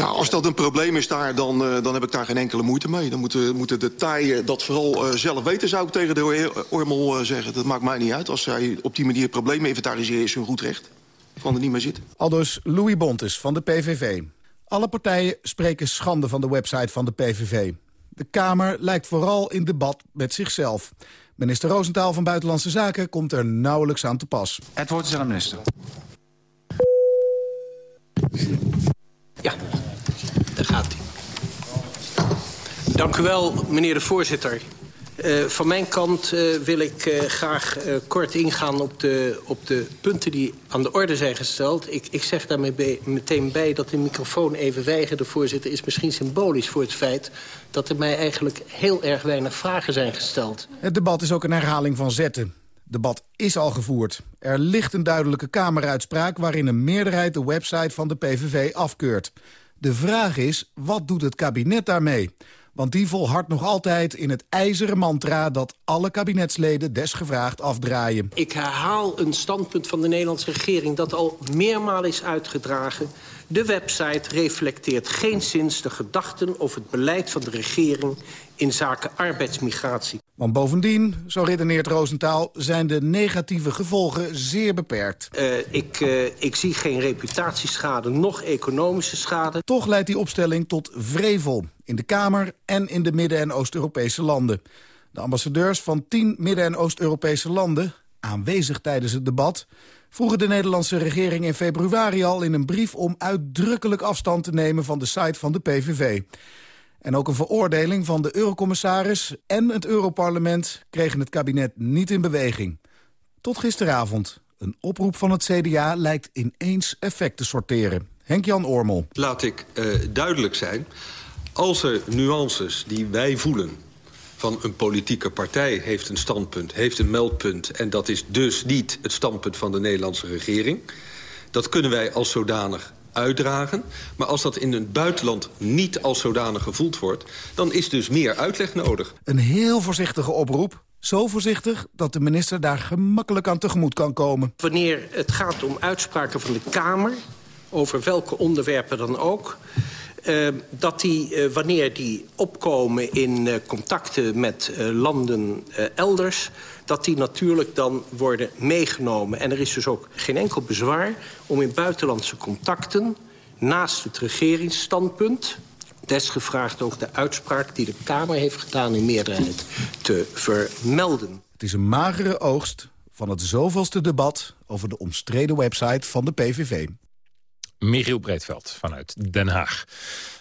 Ja, als dat een probleem is daar, dan, uh, dan heb ik daar geen enkele moeite mee. Dan moeten, moeten de taaien dat vooral uh, zelf weten, zou ik tegen de heer Ormel uh, zeggen. Dat maakt mij niet uit. Als zij op die manier problemen inventariseren, is hun goed recht. Ik kan er niet meer zitten. Aldus Louis Bontes van de PVV. Alle partijen spreken schande van de website van de PVV. De Kamer lijkt vooral in debat met zichzelf. Minister Roosentaal van Buitenlandse Zaken komt er nauwelijks aan te pas. Het woord is aan de minister. Ja, daar gaat hij. Dank u wel, meneer de voorzitter. Uh, van mijn kant uh, wil ik uh, graag kort ingaan op de, op de punten die aan de orde zijn gesteld. Ik, ik zeg daarmee meteen bij dat de microfoon even weigerde, voorzitter... is misschien symbolisch voor het feit dat er mij eigenlijk heel erg weinig vragen zijn gesteld. Het debat is ook een herhaling van zetten. Debat is al gevoerd. Er ligt een duidelijke Kameruitspraak waarin een meerderheid de website van de PVV afkeurt. De vraag is, wat doet het kabinet daarmee? Want die volhardt nog altijd in het ijzeren mantra... dat alle kabinetsleden desgevraagd afdraaien. Ik herhaal een standpunt van de Nederlandse regering... dat al meermaal is uitgedragen. De website reflecteert geenszins de gedachten of het beleid van de regering... in zaken arbeidsmigratie. Want bovendien, zo redeneert Roosentaal, zijn de negatieve gevolgen zeer beperkt. Uh, ik, uh, ik zie geen reputatieschade, nog economische schade. Toch leidt die opstelling tot vrevel in de Kamer en in de Midden- en Oost-Europese landen. De ambassadeurs van tien Midden- en Oost-Europese landen, aanwezig tijdens het debat... vroegen de Nederlandse regering in februari al in een brief... om uitdrukkelijk afstand te nemen van de site van de PVV. En ook een veroordeling van de eurocommissaris en het Europarlement... kregen het kabinet niet in beweging. Tot gisteravond. Een oproep van het CDA lijkt ineens effect te sorteren. Henk-Jan Ormel. Laat ik uh, duidelijk zijn. Als er nuances die wij voelen van een politieke partij heeft een standpunt, heeft een meldpunt... en dat is dus niet het standpunt van de Nederlandse regering... dat kunnen wij als zodanig uitdragen. Maar als dat in het buitenland niet als zodanig gevoeld wordt... dan is dus meer uitleg nodig. Een heel voorzichtige oproep. Zo voorzichtig dat de minister daar gemakkelijk aan tegemoet kan komen. Wanneer het gaat om uitspraken van de Kamer, over welke onderwerpen dan ook... Uh, dat die, uh, wanneer die opkomen in uh, contacten met landen elders... dat die natuurlijk dan worden meegenomen. En er is dus ook geen enkel bezwaar om in buitenlandse contacten... naast het regeringsstandpunt desgevraagd ook de uitspraak die de Kamer heeft gedaan in meerderheid te vermelden. Het is een magere oogst van het zoveelste debat over de omstreden website van de PVV. Michiel Breedveld vanuit Den Haag.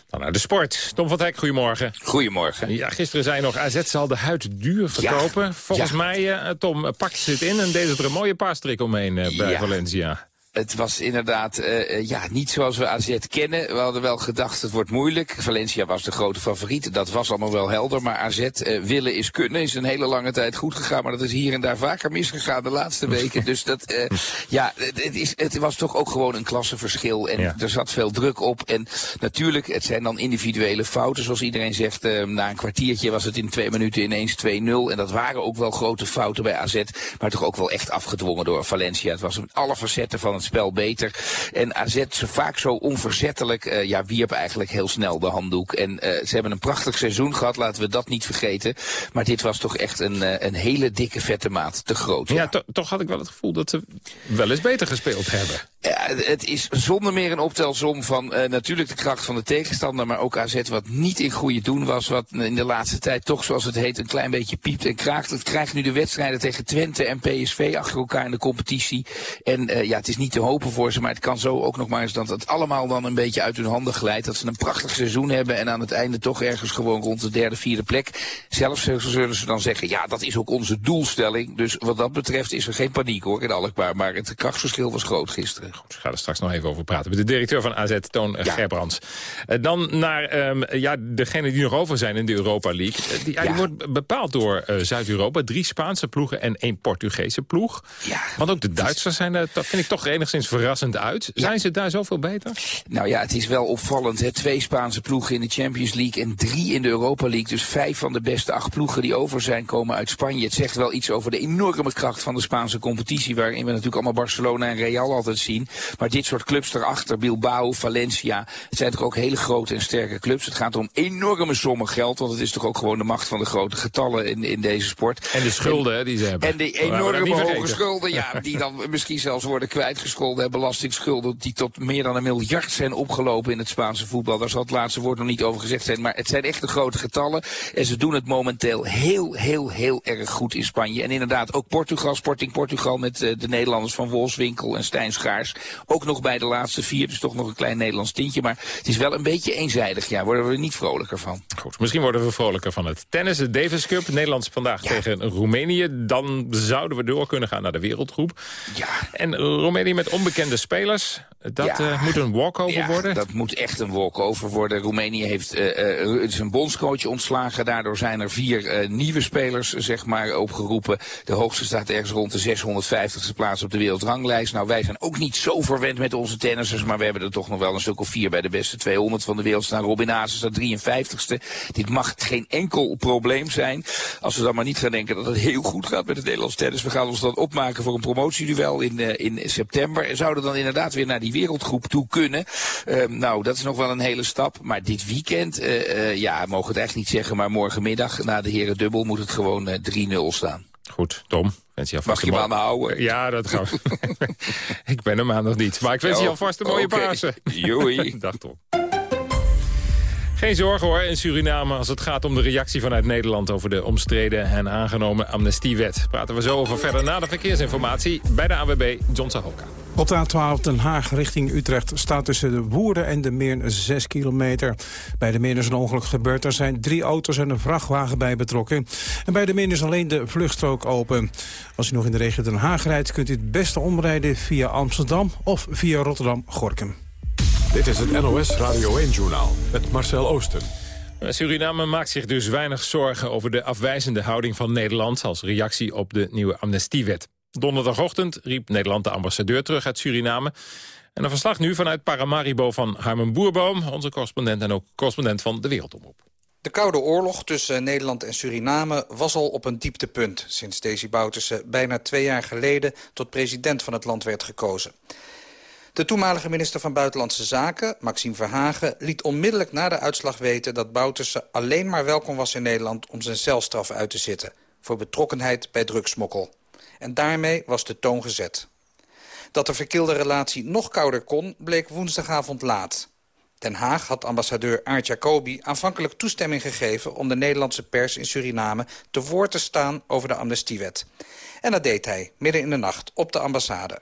Dan naar de sport. Tom van Hek, goedemorgen. Goedemorgen. Ja, gisteren zei nog, AZ zal de huid duur verkopen. Volgens mij, uh, Tom, pakt ze het in en deze er een mooie paastrik omheen uh, bij ja. Valencia het was inderdaad uh, ja, niet zoals we AZ kennen. We hadden wel gedacht het wordt moeilijk. Valencia was de grote favoriet. Dat was allemaal wel helder. Maar AZ uh, willen is kunnen. Is een hele lange tijd goed gegaan. Maar dat is hier en daar vaker misgegaan de laatste [laughs] weken. dus dat, uh, ja, het, is, het was toch ook gewoon een klassenverschil. En ja. er zat veel druk op. En natuurlijk, het zijn dan individuele fouten. Zoals iedereen zegt, na een kwartiertje was het in twee minuten ineens 2-0. En dat waren ook wel grote fouten bij AZ. Maar toch ook wel echt afgedwongen door Valencia. Het was met alle facetten van het spel beter. En AZ vaak zo onverzettelijk, uh, ja, wierp eigenlijk heel snel de handdoek. En uh, ze hebben een prachtig seizoen gehad, laten we dat niet vergeten. Maar dit was toch echt een, uh, een hele dikke vette maat, te groot. Ja, ja to toch had ik wel het gevoel dat ze wel eens beter gespeeld hebben. Het is zonder meer een optelsom van uh, natuurlijk de kracht van de tegenstander, maar ook AZ wat niet in goede doen was, wat in de laatste tijd toch, zoals het heet, een klein beetje piept en kraakt. Het krijgt nu de wedstrijden tegen Twente en PSV achter elkaar in de competitie. En uh, ja, het is niet te hopen voor ze, maar het kan zo ook nog maar eens dat het allemaal dan een beetje uit hun handen glijdt. Dat ze een prachtig seizoen hebben en aan het einde toch ergens gewoon rond de derde, vierde plek. Zelfs zullen ze dan zeggen, ja, dat is ook onze doelstelling. Dus wat dat betreft is er geen paniek hoor in Alkmaar, maar het krachtsverschil was groot gisteren. Goed, ik ga er straks nog even over praten. Met de directeur van AZ, Toon ja. Gerbrands. Uh, dan naar um, ja, degenen die nog over zijn in de Europa League. Die, ja. die, wordt bepaald door uh, Zuid-Europa. Drie Spaanse ploegen en één Portugese ploeg. Ja. Want ook de Duitsers zijn er, dat vind ik toch enigszins verrassend uit. Zijn ze daar zoveel beter? Nou ja, het is wel opvallend. Hè? Twee Spaanse ploegen in de Champions League en drie in de Europa League. Dus vijf van de beste acht ploegen die over zijn komen uit Spanje. Het zegt wel iets over de enorme kracht van de Spaanse competitie. Waarin we natuurlijk allemaal Barcelona en Real altijd zien. Maar dit soort clubs erachter, Bilbao, Valencia, het zijn toch ook hele grote en sterke clubs. Het gaat om enorme sommen geld, want het is toch ook gewoon de macht van de grote getallen in, in deze sport. En de schulden en, hè, die ze hebben. En de enorme hoge schulden, ja, [laughs] die dan misschien zelfs worden kwijtgescholden. En belastingsschulden die tot meer dan een miljard zijn opgelopen in het Spaanse voetbal. Daar zal het laatste woord nog niet over gezegd zijn, maar het zijn echt de grote getallen. En ze doen het momenteel heel, heel, heel erg goed in Spanje. En inderdaad ook Portugal, Sporting Portugal met uh, de Nederlanders van Wolfswinkel en Stijn Schaars. Ook nog bij de laatste vier, dus toch nog een klein Nederlands tintje. Maar het is wel een beetje eenzijdig. Ja, worden we er niet vrolijker van. Goed, misschien worden we vrolijker van het tennis. De Davis Cup, Nederlands vandaag ja. tegen Roemenië. Dan zouden we door kunnen gaan naar de wereldgroep. Ja. En Roemenië met onbekende spelers. Dat ja. uh, moet een walkover ja, worden? dat moet echt een walkover worden. Roemenië heeft uh, uh, zijn bondscoach ontslagen. Daardoor zijn er vier nieuwe spelers zeg maar, opgeroepen. De hoogste staat ergens rond de 650ste plaats op de wereldranglijst. Nou, wij zijn ook niet zo verwend met onze tennissers, maar we hebben er toch nog wel een stuk of vier bij de beste 200 van de wereld staan. Robin Haase staat 53ste. Dit mag geen enkel probleem zijn. Als we dan maar niet gaan denken dat het heel goed gaat met het Nederlands tennis. We gaan ons dan opmaken voor een promotieduel in, in september. En zouden dan inderdaad weer naar die wereldgroep toe kunnen. Uh, nou, dat is nog wel een hele stap. Maar dit weekend, uh, uh, ja, mogen het eigenlijk niet zeggen, maar morgenmiddag na de heren dubbel moet het gewoon 3-0 staan. Goed, Tom. Wens je Mag je aan houden? Ja, dat gaan we. [laughs] ik ben hem aan nog niet. Maar ik wens oh, je alvast een mooie okay. Pasen. Joei. [laughs] Dag Tom. Geen zorgen hoor in Suriname als het gaat om de reactie vanuit Nederland... over de omstreden en aangenomen amnestiewet. Praten we zo over verder na de verkeersinformatie bij de AWB John Sahoka. Op de A12 Den Haag richting Utrecht staat tussen de Woerden en de Meer 6 kilometer. Bij de Meer is een ongeluk gebeurd. Er zijn drie auto's en een vrachtwagen bij betrokken. En bij de Meer is alleen de vluchtstrook open. Als u nog in de regio Den Haag rijdt... kunt u het beste omrijden via Amsterdam of via Rotterdam-Gorkum. Dit is het NOS Radio 1-journaal met Marcel Oosten. Suriname maakt zich dus weinig zorgen over de afwijzende houding van Nederland... als reactie op de nieuwe amnestiewet. Donderdagochtend riep Nederland de ambassadeur terug uit Suriname. En een verslag nu vanuit Paramaribo van Harmen Boerboom... onze correspondent en ook correspondent van De Wereldomroep. De Koude Oorlog tussen Nederland en Suriname was al op een dieptepunt... sinds Desi Bouterse bijna twee jaar geleden tot president van het land werd gekozen. De toenmalige minister van Buitenlandse Zaken, Maxime Verhagen... liet onmiddellijk na de uitslag weten dat Bouterse alleen maar welkom was in Nederland... om zijn celstraf uit te zitten voor betrokkenheid bij drugsmokkel. En daarmee was de toon gezet. Dat de verkilde relatie nog kouder kon, bleek woensdagavond laat. Den Haag had ambassadeur Aart Jacobi aanvankelijk toestemming gegeven... om de Nederlandse pers in Suriname te woord te staan over de amnestiewet. En dat deed hij, midden in de nacht, op de ambassade.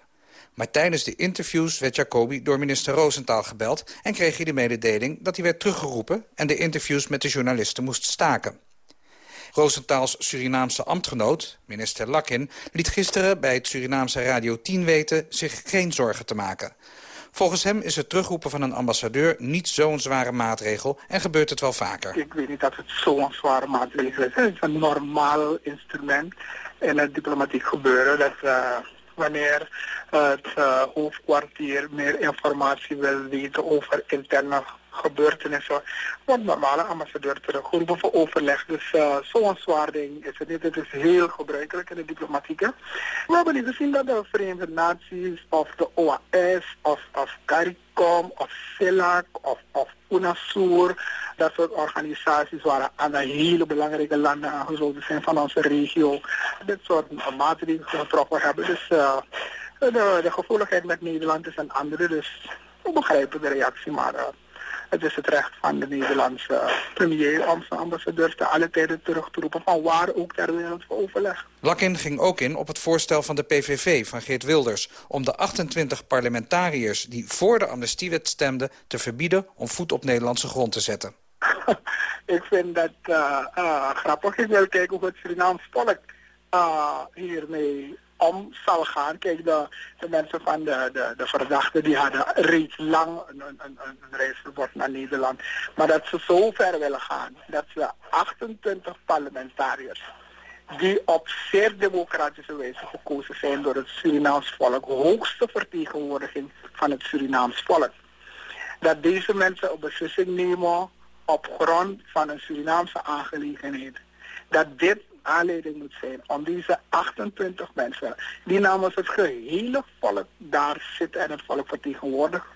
Maar tijdens de interviews werd Jacobi door minister Roosentaal gebeld... en kreeg hij de mededeling dat hij werd teruggeroepen... en de interviews met de journalisten moest staken. Roosentaals Surinaamse ambtgenoot, minister Lakin... liet gisteren bij het Surinaamse Radio 10 weten zich geen zorgen te maken. Volgens hem is het terugroepen van een ambassadeur niet zo'n zware maatregel... en gebeurt het wel vaker. Ik weet niet dat het zo'n zware maatregel is. Het is een normaal instrument in het diplomatiek gebeuren... dat uh, wanneer het uh, hoofdkwartier meer informatie wil weten over interne gebeurtenissen, wordt normale ambassadeur teruggeroepen voor overleg. Dus uh, zo'n zwaar ding is het niet. Het is heel gebruikelijk in de diplomatieke. We hebben niet gezien dat de Verenigde Naties of de OAS of, of CARICOM of CELAC of, of UNASUR, dat soort organisaties waren aan de hele belangrijke landen aangesloten zijn van onze regio. Dit soort maatregelen getroffen hebben. Dus uh, de, de gevoeligheid met Nederland is een andere. Dus we begrijpen de reactie, maar... Uh, het is het recht van de Nederlandse premier om zijn ambassadeurs te alle tijden terug te roepen van waar ook ter wereld voor overleg. Lakin ging ook in op het voorstel van de PVV van Geert Wilders... om de 28 parlementariërs die voor de amnestiewet stemden... te verbieden om voet op Nederlandse grond te zetten. [laughs] ik vind dat uh, uh, grappig. Ik wil kijken hoe het Surinaams volk uh, hiermee om zal gaan. Kijk, de, de mensen van de, de, de verdachten die hadden reeds lang een, een, een, reisverbod naar Nederland. Maar dat ze zo ver willen gaan dat ze 28 parlementariërs die op zeer democratische wijze gekozen zijn door het Surinaams volk, hoogste vertegenwoordiging van het Surinaams volk. Dat deze mensen een beslissing nemen op grond van een Surinaamse aangelegenheid. Dat dit aanleiding moet zijn om deze 28 mensen, die namens het gehele volk daar zitten en het volk vertegenwoordigen,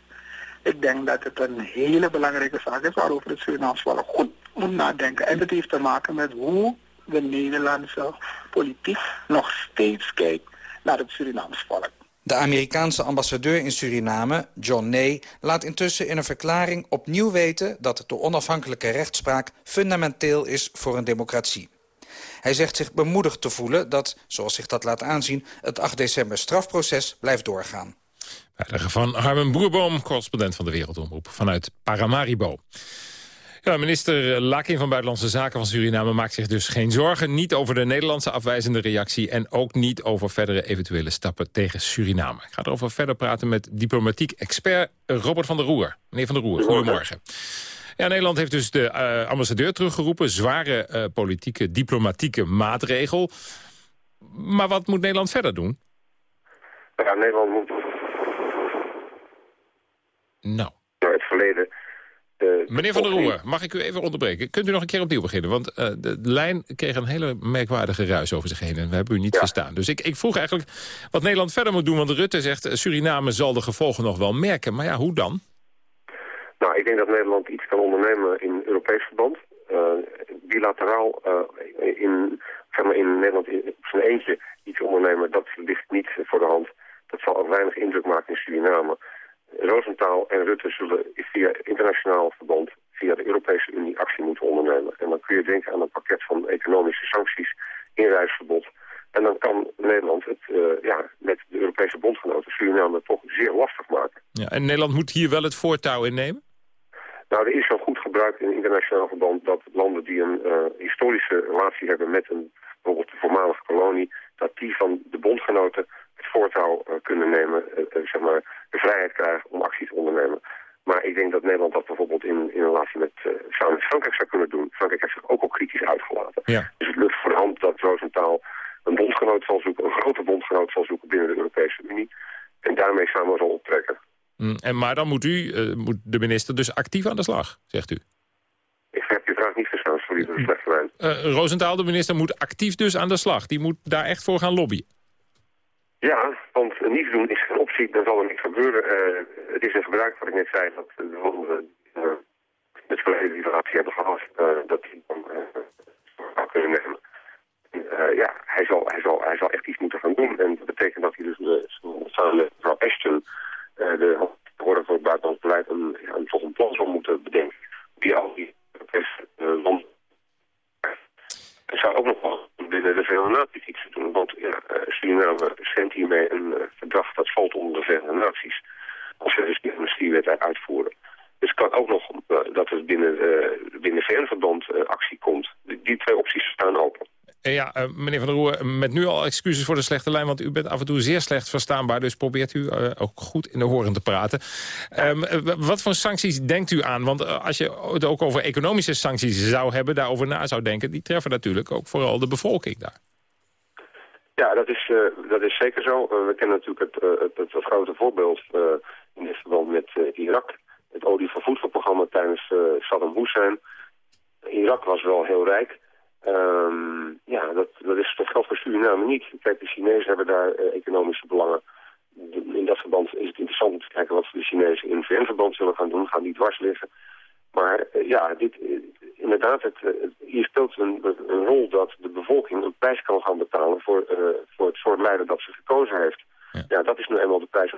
ik denk dat het een hele belangrijke zaak is waarover het Surinaams volk goed moet nadenken. En dat heeft te maken met hoe de Nederlandse politiek nog steeds kijkt naar het Surinaams volk. De Amerikaanse ambassadeur in Suriname, John Ney, laat intussen in een verklaring opnieuw weten dat de onafhankelijke rechtspraak fundamenteel is voor een democratie. Hij zegt zich bemoedigd te voelen dat, zoals zich dat laat aanzien... het 8 december strafproces blijft doorgaan. Bijdrage van Harmen Broerboom, correspondent van de Wereldomroep... vanuit Paramaribo. Ja, minister Lakin van Buitenlandse Zaken van Suriname maakt zich dus geen zorgen. Niet over de Nederlandse afwijzende reactie... en ook niet over verdere eventuele stappen tegen Suriname. Ik ga erover verder praten met diplomatiek expert Robert van der Roer. Meneer van der Roer, goedemorgen. Ja, Nederland heeft dus de uh, ambassadeur teruggeroepen. Zware uh, politieke, diplomatieke maatregel. Maar wat moet Nederland verder doen? Ja, Nederland moet... Nou. Naar het verleden... Uh, Meneer Van der Roer, mag ik u even onderbreken? Kunt u nog een keer opnieuw beginnen? Want uh, de lijn kreeg een hele merkwaardige ruis over zich heen... en we hebben u niet ja. verstaan. Dus ik, ik vroeg eigenlijk wat Nederland verder moet doen. Want Rutte zegt, Suriname zal de gevolgen nog wel merken. Maar ja, hoe dan? Nou, ik denk dat Nederland iets kan ondernemen in Europees verband. Uh, bilateraal uh, in, zeg in Nederland op zijn eentje iets ondernemen, dat ligt niet voor de hand. Dat zal ook weinig indruk maken in Suriname. Roosentaal en Rutte zullen via internationaal verband, via de Europese Unie actie moeten ondernemen. En dan kun je denken aan een pakket van economische sancties, inreisverbod. En dan kan Nederland het uh, ja, met de Europese bondgenoten Suriname toch zeer lastig maken. Ja, en Nederland moet hier wel het voortouw innemen? Nou, er is zo goed gebruikt in internationaal verband dat landen die een uh, historische relatie hebben met een, bijvoorbeeld de voormalige kolonie, dat die van de bondgenoten het voortouw uh, kunnen nemen, uh, zeg maar, de vrijheid krijgen om actie te ondernemen. Maar ik denk dat Nederland dat bijvoorbeeld in, in relatie met, samen met Frankrijk zou kunnen doen. Frankrijk heeft zich ook al kritisch uitgelaten. Ja. Dus het lukt voor de hand dat Roosentaal een bondgenoot zal zoeken, een grote bondgenoot zal zoeken binnen de Europese Unie. En daarmee samen zal optrekken. Mm, en, maar dan moet, u, uh, moet de minister dus actief aan de slag, zegt u? Ik heb je vraag niet verstaan, sorry, dat is slecht lijn. Uh, Roosentaal, de minister, moet actief dus aan de slag. Die moet daar echt voor gaan lobbyen. Ja, want niets doen is geen optie, dan zal er niks gebeuren. Uh, het is een gebruik, wat ik net zei, dat de landen uh, met verleden die relatie hebben gehad, dat die dan zou kunnen nemen. ja, hij zal, hij, zal, hij zal echt iets moeten gaan doen. En dat betekent dat hij dus samen met mevrouw Ashton, de hoorde voor het buitenlands beleid, een, toch een plan zal moeten bedenken. Die al die uh, landen er zou ook nog wel binnen de Verenigde Naties iets te doen. Want ja, Suriname stemt hiermee een verdrag dat valt onder de Verenigde Naties. Als ze dus die amnestiewet uitvoeren. Dus het kan ook nog dat er binnen, binnen VN-verband actie komt. Die, twee opties staan open. Ja, meneer Van der Roer, met nu al excuses voor de slechte lijn... want u bent af en toe zeer slecht verstaanbaar... dus probeert u ook goed in de horen te praten. Um, wat voor sancties denkt u aan? Want als je het ook over economische sancties zou hebben... daarover na zou denken, die treffen natuurlijk ook vooral de bevolking daar. Ja, dat is, dat is zeker zo. We kennen natuurlijk het, het, het, grote voorbeeld in dit verband met Irak. Het olie voor voedselprogramma tijdens Saddam Hussein. Irak was wel heel rijk. Um, ja, dat, dat, is, dat geldt voor Suriname niet. Kijk, de Chinezen hebben daar economische belangen. In dat verband is het interessant om te kijken wat de Chinezen in VN-verband zullen gaan doen. Gaan niet dwars liggen. Maar ja, dit, inderdaad, het, hier speelt een, een, rol dat de bevolking een prijs kan gaan betalen voor, voor het soort leider dat ze gekozen heeft. Ja. ja, dat is nu eenmaal de prijs.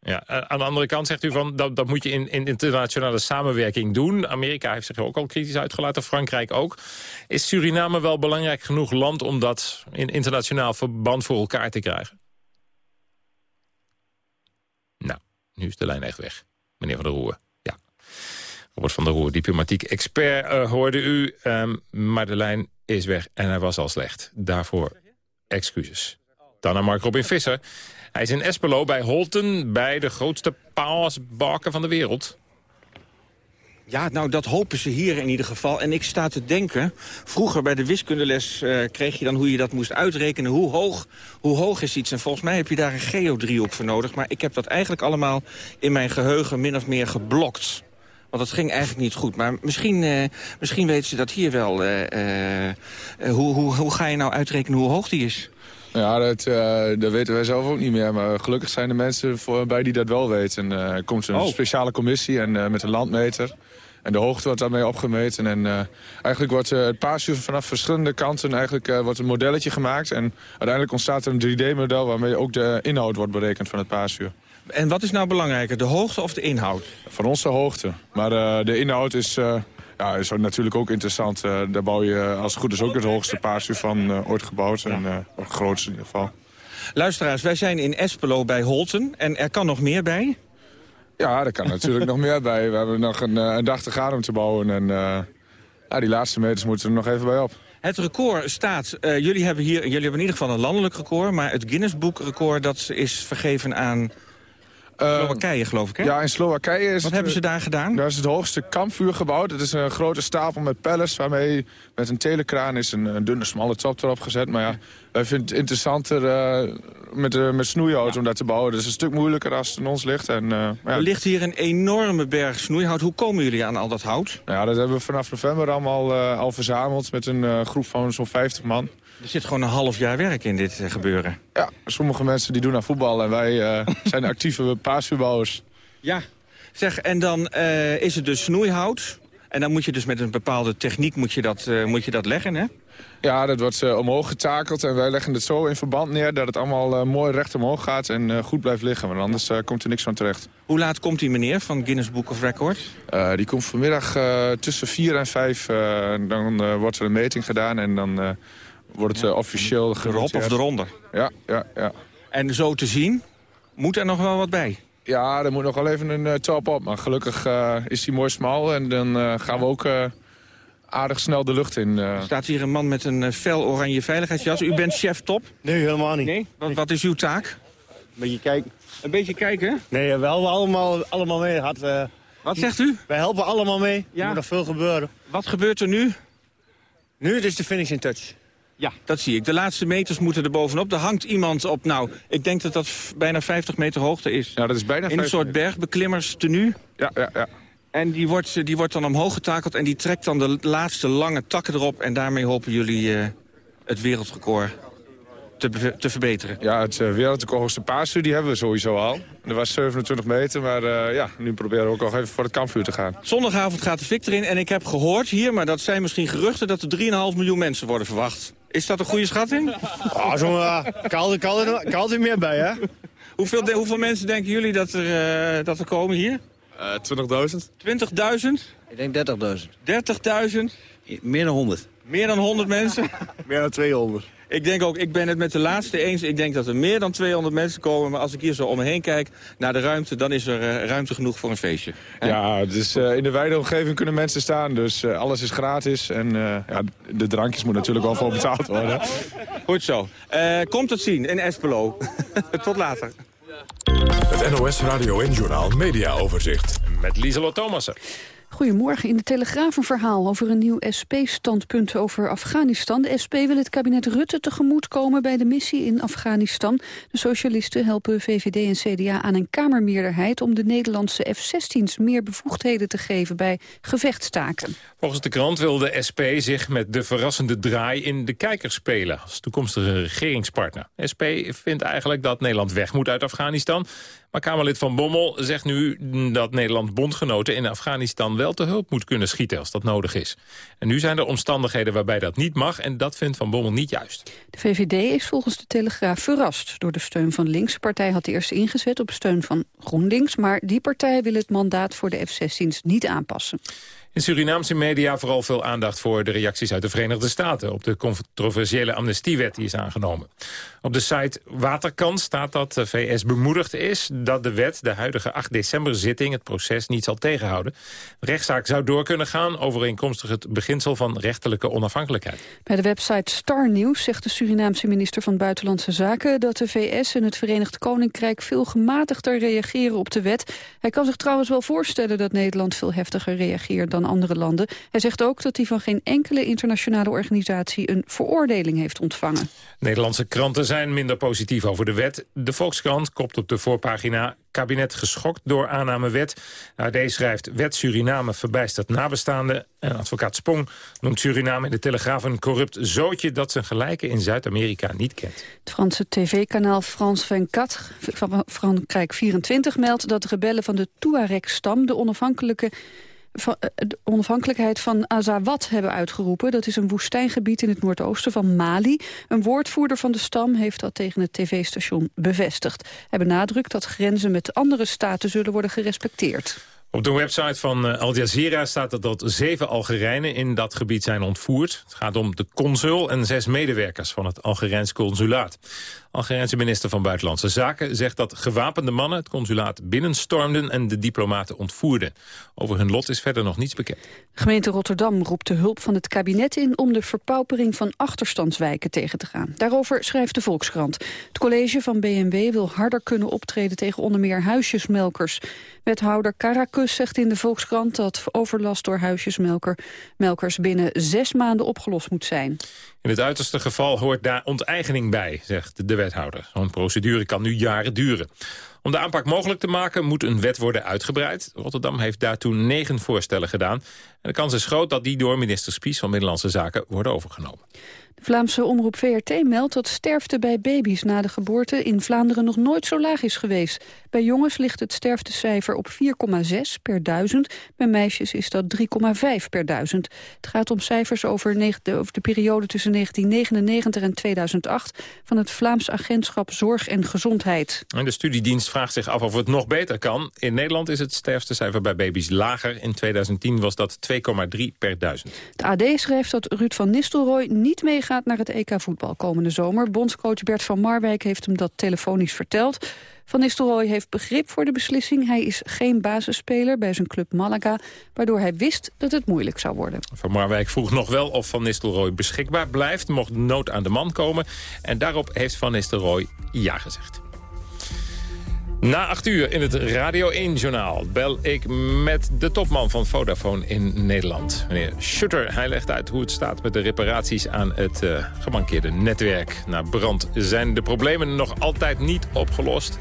Ja, aan de andere kant zegt u van dat, dat moet je in, in internationale samenwerking doen. Amerika heeft zich ook al kritisch uitgelaten, Frankrijk ook. Is Suriname wel belangrijk genoeg land om dat in internationaal verband voor elkaar te krijgen? Nou, nu is de lijn echt weg, meneer Van der Roer. Robert van der Roer, diplomatiek expert, uh, hoorde u. Um, maar de lijn is weg en hij was al slecht. Daarvoor excuses. Dan naar Mark Robin Visser. Hij is in Espelo bij Holten, bij de grootste paasbakken van de wereld. Ja, nou, dat hopen ze hier in ieder geval. En ik sta te denken, vroeger bij de wiskundeles uh, kreeg je dan hoe je dat moest uitrekenen. Hoe hoog, hoe hoog is iets? En volgens mij heb je daar een geodriehoek voor nodig. Maar ik heb dat eigenlijk allemaal in mijn geheugen min of meer geblokt. Want het ging eigenlijk niet goed. Maar misschien, uh, misschien weten ze dat hier wel. Uh, hoe, hoe, hoe ga je nou uitrekenen hoe hoog die is? Ja, dat, dat weten wij zelf ook niet meer. Maar gelukkig zijn er mensen voorbij die dat wel weten. En er komt een oh. speciale commissie en, met een landmeter. En de hoogte wordt daarmee opgemeten. En eigenlijk wordt het paasuur vanaf verschillende kanten eigenlijk, wordt een modelletje gemaakt. En uiteindelijk ontstaat er een 3D-model waarmee ook de inhoud wordt berekend van het paasuur. En wat is nou belangrijker, de hoogte of de inhoud? Van ons de hoogte. Maar uh, de inhoud is, uh, ja, is natuurlijk ook interessant. Uh, daar bouw je als het goed is ook het hoogste paasuur van ooit gebouwd. En het grootste in ieder geval. Luisteraars, wij zijn in Espelo bij Holten. En er kan nog meer bij? Ja, er kan natuurlijk [laughs] nog meer bij. We hebben nog een, een, dag te gaan om te bouwen. En ja, die laatste meters moeten er nog even bij op. Het record staat, jullie hebben hier, jullie hebben in ieder geval een landelijk record... maar het Guinness Book record dat is vergeven aan Slowakije, geloof ik, hè? Ja, in Slowakije is Wat hebben ze daar gedaan? Daar is het hoogste kampvuur gebouwd. Het is een grote stapel met pellets waarmee met een telekraan is een, een dunne, smalle top erop gezet. Maar ja, wij vinden het interessanter uh, met, uh, met snoeihout om dat te bouwen. Dat is een stuk moeilijker als het in ons ligt. En, uh, ja. Er ligt hier een enorme berg snoeihout. Hoe komen jullie aan al dat hout? Ja, dat hebben we vanaf november allemaal al verzameld met een groep van zo'n 50 man. Er zit gewoon een half jaar werk in dit gebeuren. Ja, sommige mensen die doen aan voetbal en wij [laughs] zijn actieve paasvuurbouwers. Ja, zeg, en dan is het dus snoeihout. En dan moet je dus met een bepaalde techniek moet je dat, moet je dat leggen, hè? Ja, dat wordt omhoog getakeld en wij leggen het zo in verband neer... dat het allemaal mooi recht omhoog gaat en goed blijft liggen. Want anders komt er niks van terecht. Hoe laat komt die meneer van Guinness Book of Records? die komt vanmiddag tussen 4 en 5. dan wordt er een meting gedaan en dan wordt het officieel gerond. of eronder? Ja, ja, ja. En zo te zien, moet er nog wel wat bij? Ja, er moet nog wel even een top op. Maar gelukkig is hij mooi smal en dan gaan we ook aardig snel de lucht in. Uh... Staat hier een man met een uh, fel oranje veiligheidsjas. U bent chef top? Nee, helemaal niet. Nee? Wat, wat is uw taak? Een beetje kijken. Een beetje kijken? Nee, we helpen allemaal, allemaal mee. Had, uh, wat zegt u? Wij helpen allemaal mee. Ja. Er moet nog veel gebeuren. Wat gebeurt er nu? Nu is de finishing touch. Ja, dat zie ik. De laatste meters moeten er bovenop. Er hangt iemand op, nou, ik denk dat dat bijna 50 meter hoogte is. Ja, dat is bijna In een soort bergbeklimmers tenue. Ja, ja, ja. En die wordt, die wordt dan omhoog getakeld en die trekt dan de laatste lange takken erop... en daarmee hopen jullie uh, het wereldrecord te, te verbeteren. Ja, het uh, wereldrecord hoogste paasstudie hebben we sowieso al. Er was 27 meter, maar uh, ja, nu proberen we ook nog even voor het kampvuur te gaan. Zondagavond gaat de Victor in en ik heb gehoord hier... maar dat zijn misschien geruchten dat er 3,5 miljoen mensen worden verwacht. Is dat een goede schatting? [laughs] Ah, zo'n uh, kaal er meer bij, hè? Hoeveel, de, hoeveel mensen denken jullie dat er, dat er komen hier? 20.000. 20.000? Ik denk 30.000. 30.000? Meer dan 100. Meer dan 100 mensen? meer dan 200. Ik denk ook, ik ben het met de laatste eens. Ik denk dat er meer dan 200 mensen komen. Maar als ik hier zo om me heen kijk naar de ruimte... dan is er uh, ruimte genoeg voor een feestje. Ja, dus uh, in de wijde omgeving kunnen mensen staan. Dus uh, alles is gratis. En ja, de drankjes moeten natuurlijk wel voor betaald worden. Goed zo. komt het zien in Espelo. [laughs] Tot later. Het NOS Radio en Journaal Media Overzicht. Met Lieselot Thomassen. Goedemorgen. In de Telegraaf een verhaal over een nieuw SP-standpunt over Afghanistan. De SP wil het kabinet Rutte tegemoetkomen bij de missie in Afghanistan. De socialisten helpen VVD en CDA aan een kamermeerderheid... om de Nederlandse F-16's meer bevoegdheden te geven bij gevechtstaken. Volgens de krant wil de SP zich met de verrassende draai in de kijker spelen... als toekomstige regeringspartner. SP vindt eigenlijk dat Nederland weg moet uit Afghanistan... Maar Kamerlid Van Bommel zegt nu dat Nederland bondgenoten in Afghanistan wel te hulp moet kunnen schieten als dat nodig is. En nu zijn er omstandigheden waarbij dat niet mag en dat vindt Van Bommel niet juist. De VVD is volgens de Telegraaf verrast door de steun van links. De partij had eerst ingezet op steun van GroenLinks, maar die partij wil het mandaat voor de F-16's niet aanpassen. In Surinaamse media vooral veel aandacht voor de reacties uit de Verenigde Staten... op de controversiële amnestiewet die is aangenomen. Op de site Waterkant staat dat de VS bemoedigd is... dat de wet de huidige 8 december zitting het proces niet zal tegenhouden. De rechtszaak zou door kunnen gaan overeenkomstig het beginsel van rechterlijke onafhankelijkheid. Bij de website Star News zegt de Surinaamse minister van Buitenlandse Zaken... dat de VS en het Verenigd Koninkrijk veel gematigder reageren op de wet. Hij kan zich trouwens wel voorstellen dat Nederland veel heftiger reageert dan andere landen. Hij zegt ook dat hij van geen enkele internationale organisatie een veroordeling heeft ontvangen. Nederlandse kranten zijn minder positief over de wet. De Volkskrant kopt op de voorpagina kabinet geschokt door aanname wet. AD schrijft wet Suriname verbijstert nabestaanden. En advocaat Spong noemt Suriname in de Telegraaf een corrupt zootje... dat zijn gelijken in Zuid-Amerika niet kent. Het Franse tv-kanaal France 24 van Frankrijk 24 meldt dat rebellen van de Tuareg-stam... de onafhankelijke van, eh, de onafhankelijkheid van Azawad hebben uitgeroepen. Dat is een woestijngebied in het noordoosten van Mali. Een woordvoerder van de stam heeft dat tegen het tv-station bevestigd. Hij benadrukt dat grenzen met andere staten zullen worden gerespecteerd. Op de website van eh, Al Jazeera staat er dat zeven Algerijnen in dat gebied zijn ontvoerd. Het gaat om de consul en zes medewerkers van het Algerijns consulaat. Algerijnse minister van Buitenlandse Zaken zegt dat gewapende mannen het consulaat binnenstormden en de diplomaten ontvoerden. Over hun lot is verder nog niets bekend. Gemeente Rotterdam roept de hulp van het kabinet in om de verpaupering van achterstandswijken tegen te gaan. Daarover schrijft de Volkskrant. Het college van BMW wil harder kunnen optreden tegen onder meer huisjesmelkers. Wethouder Karakus zegt in de Volkskrant dat overlast door huisjesmelkers binnen zes maanden opgelost moet zijn. In het uiterste geval hoort daar onteigening bij, zegt de wethouder. Zo'n procedure kan nu jaren duren. Om de aanpak mogelijk te maken moet een wet worden uitgebreid. Rotterdam heeft daartoe negen voorstellen gedaan. En de kans is groot dat die door minister Spies van Binnenlandse Zaken worden overgenomen. De Vlaamse omroep VRT meldt dat sterfte bij baby's na de geboorte in Vlaanderen nog nooit zo laag is geweest. Bij jongens ligt het sterftecijfer op 4,6 per duizend. Bij meisjes is dat 3,5 per duizend. Het gaat om cijfers over, over de periode tussen 1999 en 2008 van het Vlaams Agentschap Zorg en Gezondheid. En de studiedienst vraagt zich af of het nog beter kan. In Nederland is het sterftecijfer bij baby's lager. In 2010 was dat 2,3 per duizend. De AD schrijft dat Ruud van Nistelrooy niet meegaat gaat naar het EK voetbal komende zomer. Bondscoach Bert van Marwijk heeft hem dat telefonisch verteld. Van Nistelrooy heeft begrip voor de beslissing. Hij is geen basisspeler bij zijn club Malaga... waardoor hij wist dat het moeilijk zou worden. Van Marwijk vroeg nog wel of Van Nistelrooy beschikbaar blijft... mocht nood aan de man komen. En daarop heeft Van Nistelrooy ja gezegd. Na acht uur in het Radio 1-journaal bel ik met de topman van Vodafone in Nederland. Meneer Schutter, hij legt uit hoe het staat met de reparaties aan het uh, gemankeerde netwerk. Na brand zijn de problemen nog altijd niet opgelost.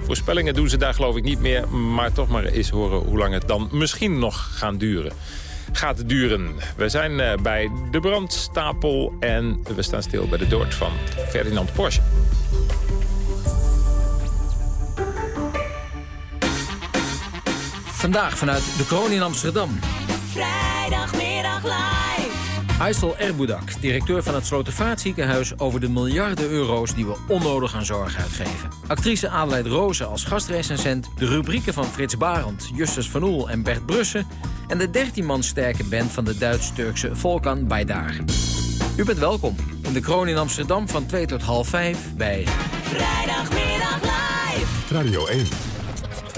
Voorspellingen doen ze daar geloof ik niet meer, maar toch maar eens horen hoe lang het dan misschien nog gaan duren gaat duren. We zijn eh, bij de brandstapel en we staan stil bij de dood van Ferdinand Porsche. Vandaag vanuit de kroon in Amsterdam. Vrijdagmiddag live. Aysel Erboudak, directeur van het Slotervaartziekenhuis... over de miljarden euro's die we onnodig aan zorg uitgeven. Actrice Adelheid Rozen als gastrecensent... de rubrieken van Frits Barend, Justus van Oel en Bert Brussen... en de 13 man sterke band van de Duits-Turkse Volkan Baydar. U bent welkom in de kroon in Amsterdam van 2 tot half 5 bij... Vrijdagmiddag live. Radio 1.